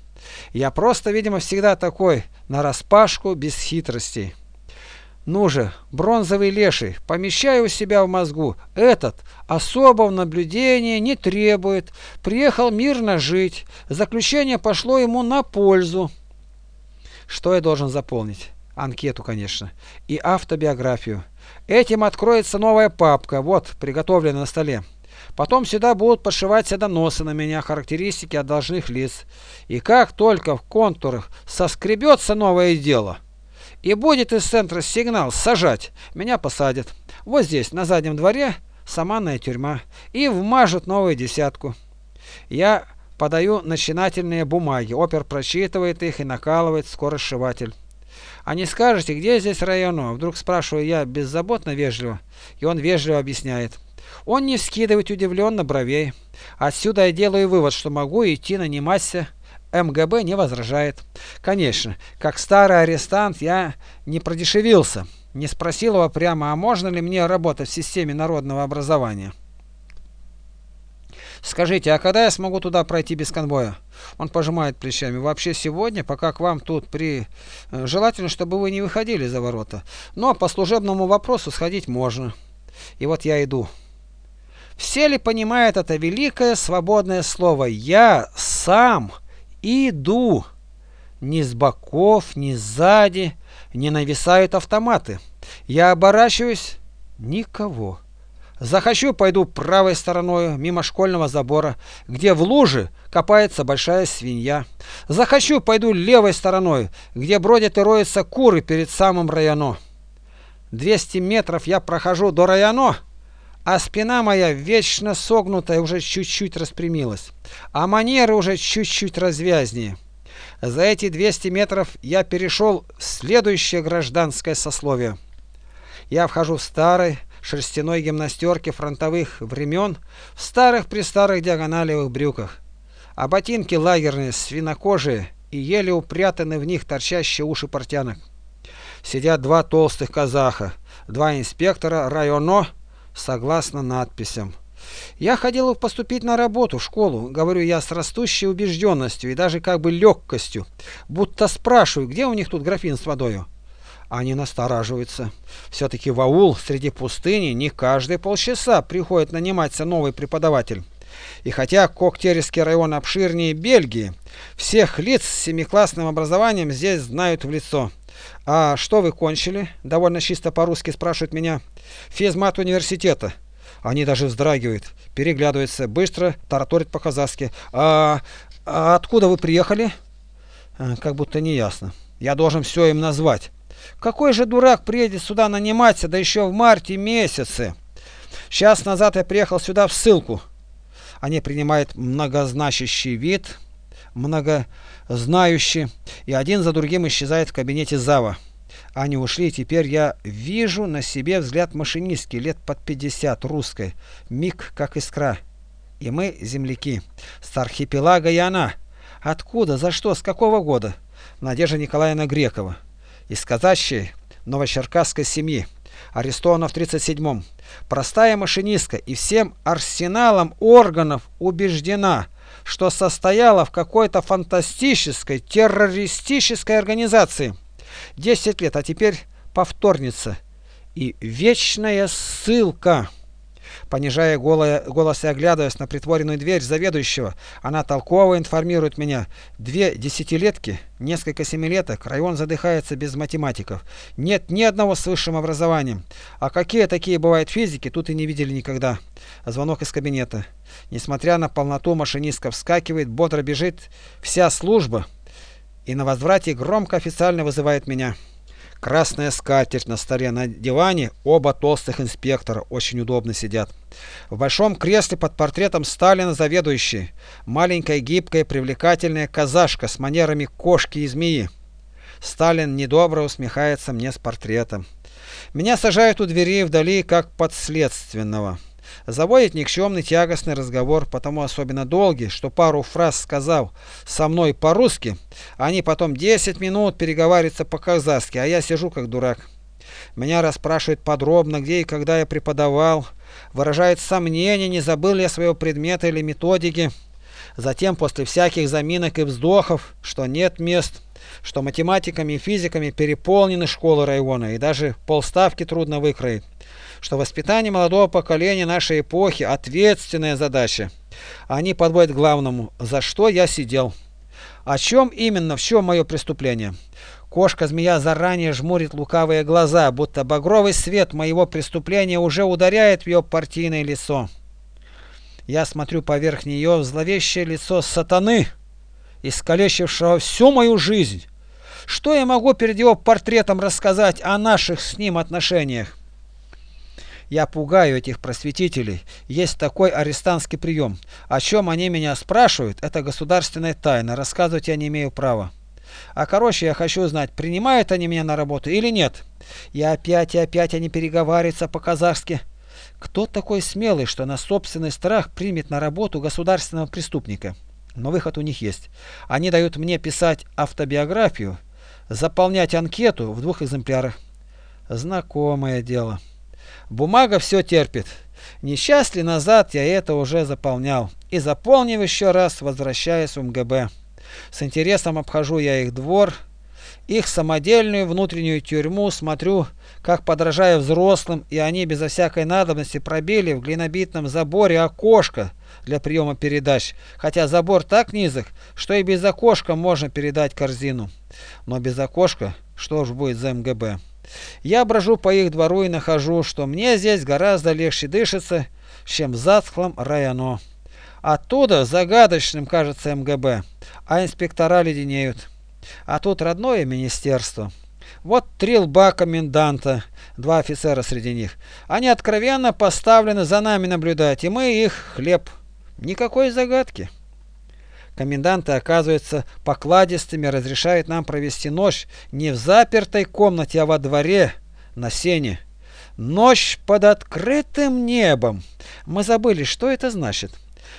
Speaker 1: Я просто, видимо, всегда такой, нараспашку, без хитростей. Ну же, бронзовый леший, помещай у себя в мозгу. Этот особого наблюдения не требует. Приехал мирно жить. Заключение пошло ему на пользу. Что я должен заполнить? анкету, конечно, и автобиографию. Этим откроется новая папка, вот, приготовленная на столе. Потом сюда будут подшиваться доносы на меня, характеристики от должных лиц. И как только в контурах соскребется новое дело, и будет из центра сигнал «сажать», меня посадят. Вот здесь, на заднем дворе, саманная тюрьма, и вмажут новую десятку. Я подаю начинательные бумаги, опер прочитывает их и накалывает скоросшиватель. А не скажете, где здесь районо? Вдруг спрашиваю я беззаботно вежливо, и он вежливо объясняет. Он не скидывает удивленно бровей. Отсюда я делаю вывод, что могу идти наниматься. МГБ не возражает. Конечно, как старый арестант я не продешевился. Не спросил его прямо, а можно ли мне работать в системе народного образования. Скажите, а когда я смогу туда пройти без конвоя? Он пожимает плечами. Вообще сегодня, пока к вам тут при... Э, желательно, чтобы вы не выходили за ворота. Но по служебному вопросу сходить можно. И вот я иду. Все ли понимают это великое свободное слово «я сам иду»? Ни с боков, ни сзади не нависают автоматы. Я оборачиваюсь – никого. Захочу, пойду правой стороной, мимо школьного забора, где в луже копается большая свинья. Захочу, пойду левой стороной, где бродят и роются куры перед самым районо. 200 метров я прохожу до районо, а спина моя вечно согнутая уже чуть-чуть распрямилась, а манеры уже чуть-чуть развязнее. За эти 200 метров я перешел в следующее гражданское сословие. Я вхожу в старый, шерстяной гимнастерке фронтовых времен, в старых-престарых диагоналевых брюках, а ботинки лагерные, свинокожие и еле упрятаны в них торчащие уши портянок. Сидят два толстых казаха, два инспектора районо, согласно надписям. Я хотел поступить на работу в школу, говорю я с растущей убежденностью и даже как бы легкостью, будто спрашиваю, где у них тут графин с водою. Они настораживаются. Все-таки в аул среди пустыни не каждые полчаса приходит наниматься новый преподаватель. И хотя Коктеревский район обширнее Бельгии, всех лиц с семиклассным образованием здесь знают в лицо. «А что вы кончили?» – довольно чисто по-русски спрашивают меня. «Физмат университета». Они даже вздрагивают, переглядываются, быстро тараторят по-казахски. «А, а откуда вы приехали?» «Как будто не ясно.
Speaker 2: Я должен все им назвать. Какой же дурак приедет сюда наниматься, да еще в марте месяце? Час назад я приехал сюда в ссылку. Они принимают многозначащий вид, многознающий, и один за другим исчезает в кабинете зава. Они ушли, и теперь я вижу на себе взгляд машинистки лет под 50 русской, миг как искра. И мы земляки. С архипелага и она. Откуда, за что, с какого года? Надежда Николаевна Грекова. Из казачьей новочеркасской семьи. Арестована в 37-м. Простая машинистка и всем арсеналом органов убеждена, что состояла в какой-то фантастической террористической организации. 10 лет, а теперь повторница. И вечная ссылка. Понижая голос и оглядываясь на притворенную дверь заведующего, она толково информирует меня. Две десятилетки, несколько семилеток, район задыхается без математиков. Нет ни одного с высшим образованием. А какие такие бывают физики, тут и не видели никогда. Звонок из кабинета. Несмотря на полноту, машинистка вскакивает, бодро бежит вся служба и на возврате громко официально вызывает меня. Красная скатерть на столе, на диване оба толстых инспектора очень удобно сидят. В большом кресле под портретом Сталина заведующий, маленькая гибкая привлекательная казашка с манерами кошки и змеи. Сталин недобро усмехается мне с портретом. Меня сажают у двери вдали, как подследственного. Заводит никчемный тягостный разговор, потому особенно долгий, что пару фраз сказал со мной по-русски, они потом 10 минут переговариваются по-казахски, а я сижу как дурак. Меня расспрашивают подробно, где и когда я преподавал, выражает сомнение, не забыл ли я своего предмета или методики. Затем, после всяких заминок и вздохов, что нет мест, что математиками и физиками переполнены школы района, и даже полставки трудно выкроить что воспитание молодого поколения нашей эпохи – ответственная задача. Они подводят главному, за что я сидел. О чем именно, в чем мое преступление? Кошка-змея заранее жмурит лукавые глаза, будто багровый свет моего преступления уже ударяет в ее партийное лицо. Я смотрю поверх нее в зловещее лицо сатаны, искалечившего всю мою жизнь. Что я могу перед его портретом рассказать о наших с ним отношениях? Я пугаю этих просветителей. Есть такой арестантский прием. О чем они меня спрашивают, это государственная тайна. Рассказывать я не имею права. А короче, я хочу знать, принимают они меня на работу или нет. И опять и опять они переговариваются по-казахски. Кто такой смелый, что на собственный страх примет на работу государственного преступника? Но выход у них есть. Они дают мне писать автобиографию, заполнять анкету в двух экземплярах. Знакомое дело. Бумага все терпит. Несчастный назад я это уже заполнял. И заполнив еще раз, возвращаюсь в МГБ. С интересом обхожу я их двор, их самодельную внутреннюю тюрьму, смотрю, как подражая взрослым, и они безо всякой надобности пробили в глинобитном заборе окошко для приема передач, хотя забор так низок, что и без окошка можно передать корзину. Но без окошка что ж будет за МГБ? Я брожу по их двору и нахожу, что мне здесь гораздо легче дышится, чем в затхлом районо. Оттуда загадочным кажется МГБ, а инспектора леденеют. А тут родное министерство. Вот три лба коменданта, два офицера среди них. Они откровенно поставлены за нами наблюдать, и мы их хлеб. Никакой загадки. Коменданты, оказывается, покладистыми разрешают нам провести ночь не в запертой комнате, а во дворе, на сене. Ночь под открытым небом. Мы забыли, что это значит.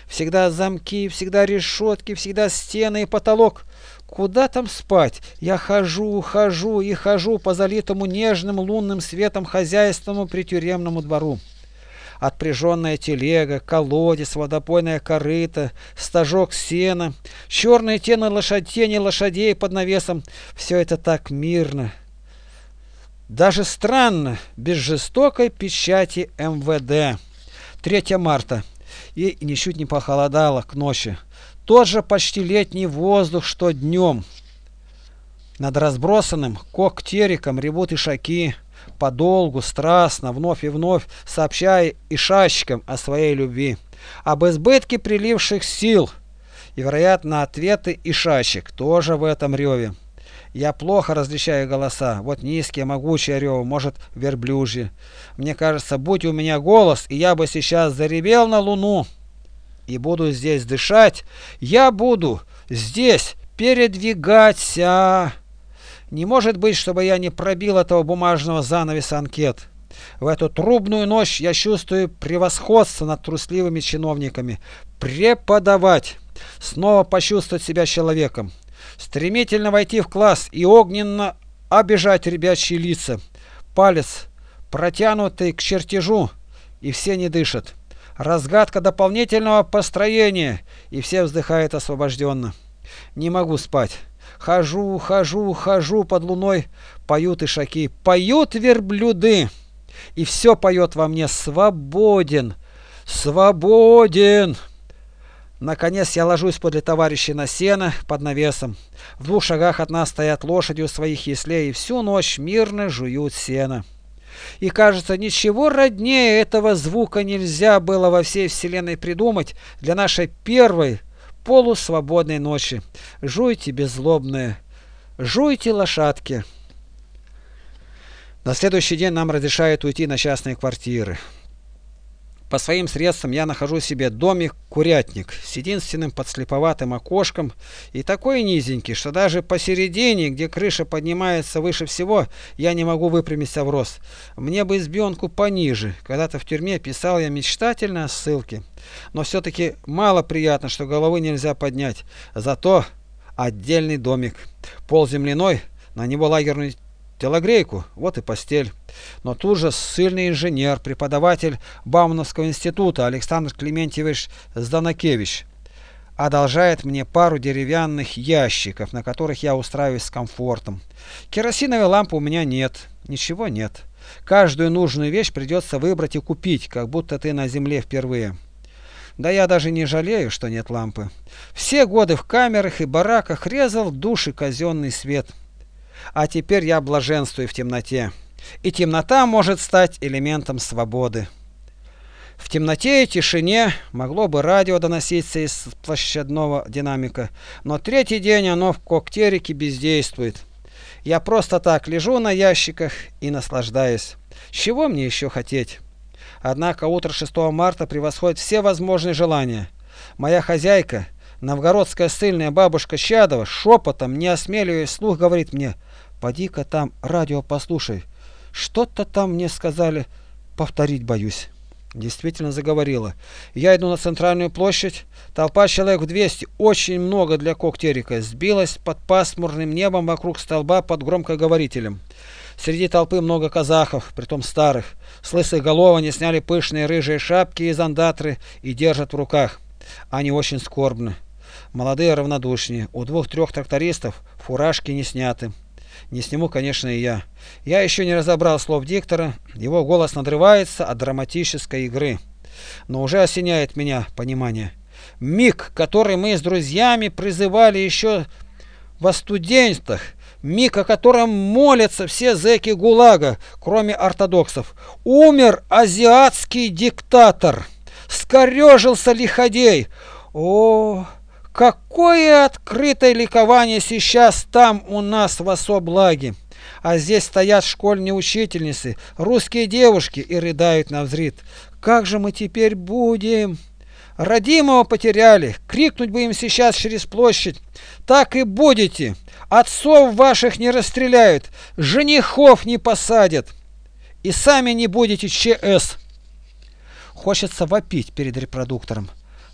Speaker 2: Всегда замки, всегда решетки, всегда стены и потолок. Куда там спать? Я хожу, хожу и хожу по залитому нежным лунным светом хозяйственному притюремному двору отпряженная телега, колодец, водопойная корыта, стажок сена, черные тени, лошадь, тени лошадей под навесом. Все это так мирно. Даже странно, без жестокой печати МВД. 3 марта. И ничуть не похолодало к ночи. Тот же почти летний воздух, что днем. Над разбросанным коктериком ревут ишаки подолгу, страстно, вновь и вновь сообщая ишачкам о своей любви, об избытке приливших сил и, вероятно, ответы ишачек тоже в этом реве. Я плохо различаю голоса. Вот низкие, могучие рев, может, верблюжьи. Мне кажется, будь у меня голос, и я бы сейчас заревел на луну. И буду здесь дышать. Я буду здесь передвигаться. Не может быть, чтобы я не пробил этого бумажного занавеса анкет. В эту трубную ночь я чувствую превосходство над трусливыми чиновниками. Преподавать. Снова почувствовать себя человеком стремительно войти в класс и огненно обижать ребячьи лица. Палец, протянутый к чертежу, и все не дышат. Разгадка дополнительного построения, и все вздыхают освобожденно. Не могу спать. Хожу, хожу, хожу под луной, поют ишаки, поют верблюды. И все поет во мне «Свободен! Свободен!» Наконец я ложусь подле товарища на сено под навесом. В двух шагах от нас стоят лошади у своих яслей и всю ночь мирно жуют сено. И кажется, ничего роднее этого звука нельзя было во всей вселенной придумать для нашей первой полусвободной ночи. Жуйте, беззлобные, жуйте, лошадки. На следующий день нам разрешают уйти на частные квартиры. По своим средствам я нахожу себе домик-курятник с единственным подслеповатым окошком и такой низенький, что даже посередине, где крыша поднимается выше всего, я не могу выпрямиться в рост. Мне бы избенку пониже. Когда-то в тюрьме писал я мечтательно о ссылке. Но все-таки мало приятно, что головы нельзя поднять. Зато отдельный домик. Пол земляной, на него лагерный телогрейку, вот и постель. Но тут же сильный инженер, преподаватель Баумановского института Александр Клементьевич Зданакевич одолжает мне пару деревянных ящиков, на которых я устраиваюсь с комфортом. Керосиновой лампы у меня нет, ничего нет. Каждую нужную вещь придется выбрать и купить, как будто ты на земле впервые. Да я даже не жалею, что нет лампы. Все годы в камерах и бараках резал души казенный свет. А теперь я блаженствую в темноте. И темнота может стать элементом свободы. В темноте и тишине могло бы радио доноситься из площадного динамика, но третий день оно в коктерике бездействует. Я просто так лежу на ящиках и наслаждаюсь. Чего мне еще хотеть? Однако утро 6 марта превосходит все возможные желания. Моя хозяйка, новгородская сильная бабушка Щадова, шепотом, не осмеливаясь слух, говорит мне – Поди-ка там радио послушай. Что-то там мне сказали. Повторить боюсь. Действительно заговорила. Я иду на центральную площадь. Толпа человек в 200, очень много для коктерика, сбилась под пасмурным небом вокруг столба под громкоговорителем. Среди толпы много казахов, притом старых. С лысых голов они сняли пышные рыжие шапки из андатры и держат в руках. Они очень скорбны. Молодые равнодушнее. У двух-трех трактористов фуражки не сняты. Не сниму, конечно, и я. Я еще не разобрал слов диктора, его голос надрывается от драматической игры. Но уже осеняет меня понимание. Миг, который мы с друзьями призывали еще во студентах, миг, о котором молятся все зэки ГУЛАГа, кроме ортодоксов. Умер азиатский диктатор, скорежился лиходей. О, Какое открытое ликование сейчас там у нас в Особлаге. А здесь стоят школьные учительницы, русские девушки и рыдают на взрыд. Как же мы теперь будем? Родимого потеряли, крикнуть бы им сейчас через площадь. Так и будете. Отцов ваших не расстреляют, женихов не посадят. И сами не будете ЧС. Хочется вопить перед репродуктором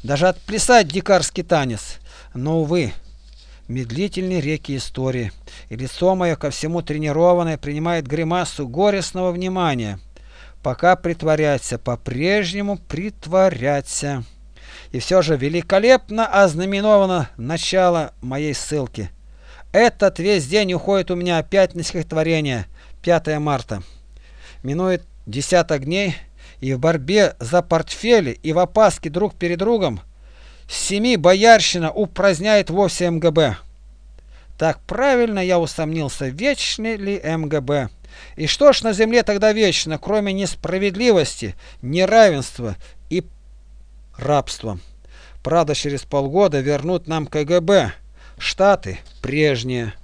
Speaker 2: даже отплясать дикарский танец. Но, увы, медлительные реки истории, и лицо мое ко всему тренированное принимает гримасу горестного внимания. Пока притворяться, по-прежнему притворяться. И все же великолепно ознаменовано начало моей ссылки. Этот весь день уходит у меня опять на стихотворение 5 марта. Минует десяток дней, и в борьбе за портфели, и в опаске друг перед другом семи боярщина упраздняет вовсе МГБ. Так правильно я усомнился, вечный ли МГБ. И что ж на земле тогда вечно, кроме несправедливости, неравенства и рабства? Правда, через полгода вернут нам КГБ, Штаты прежние.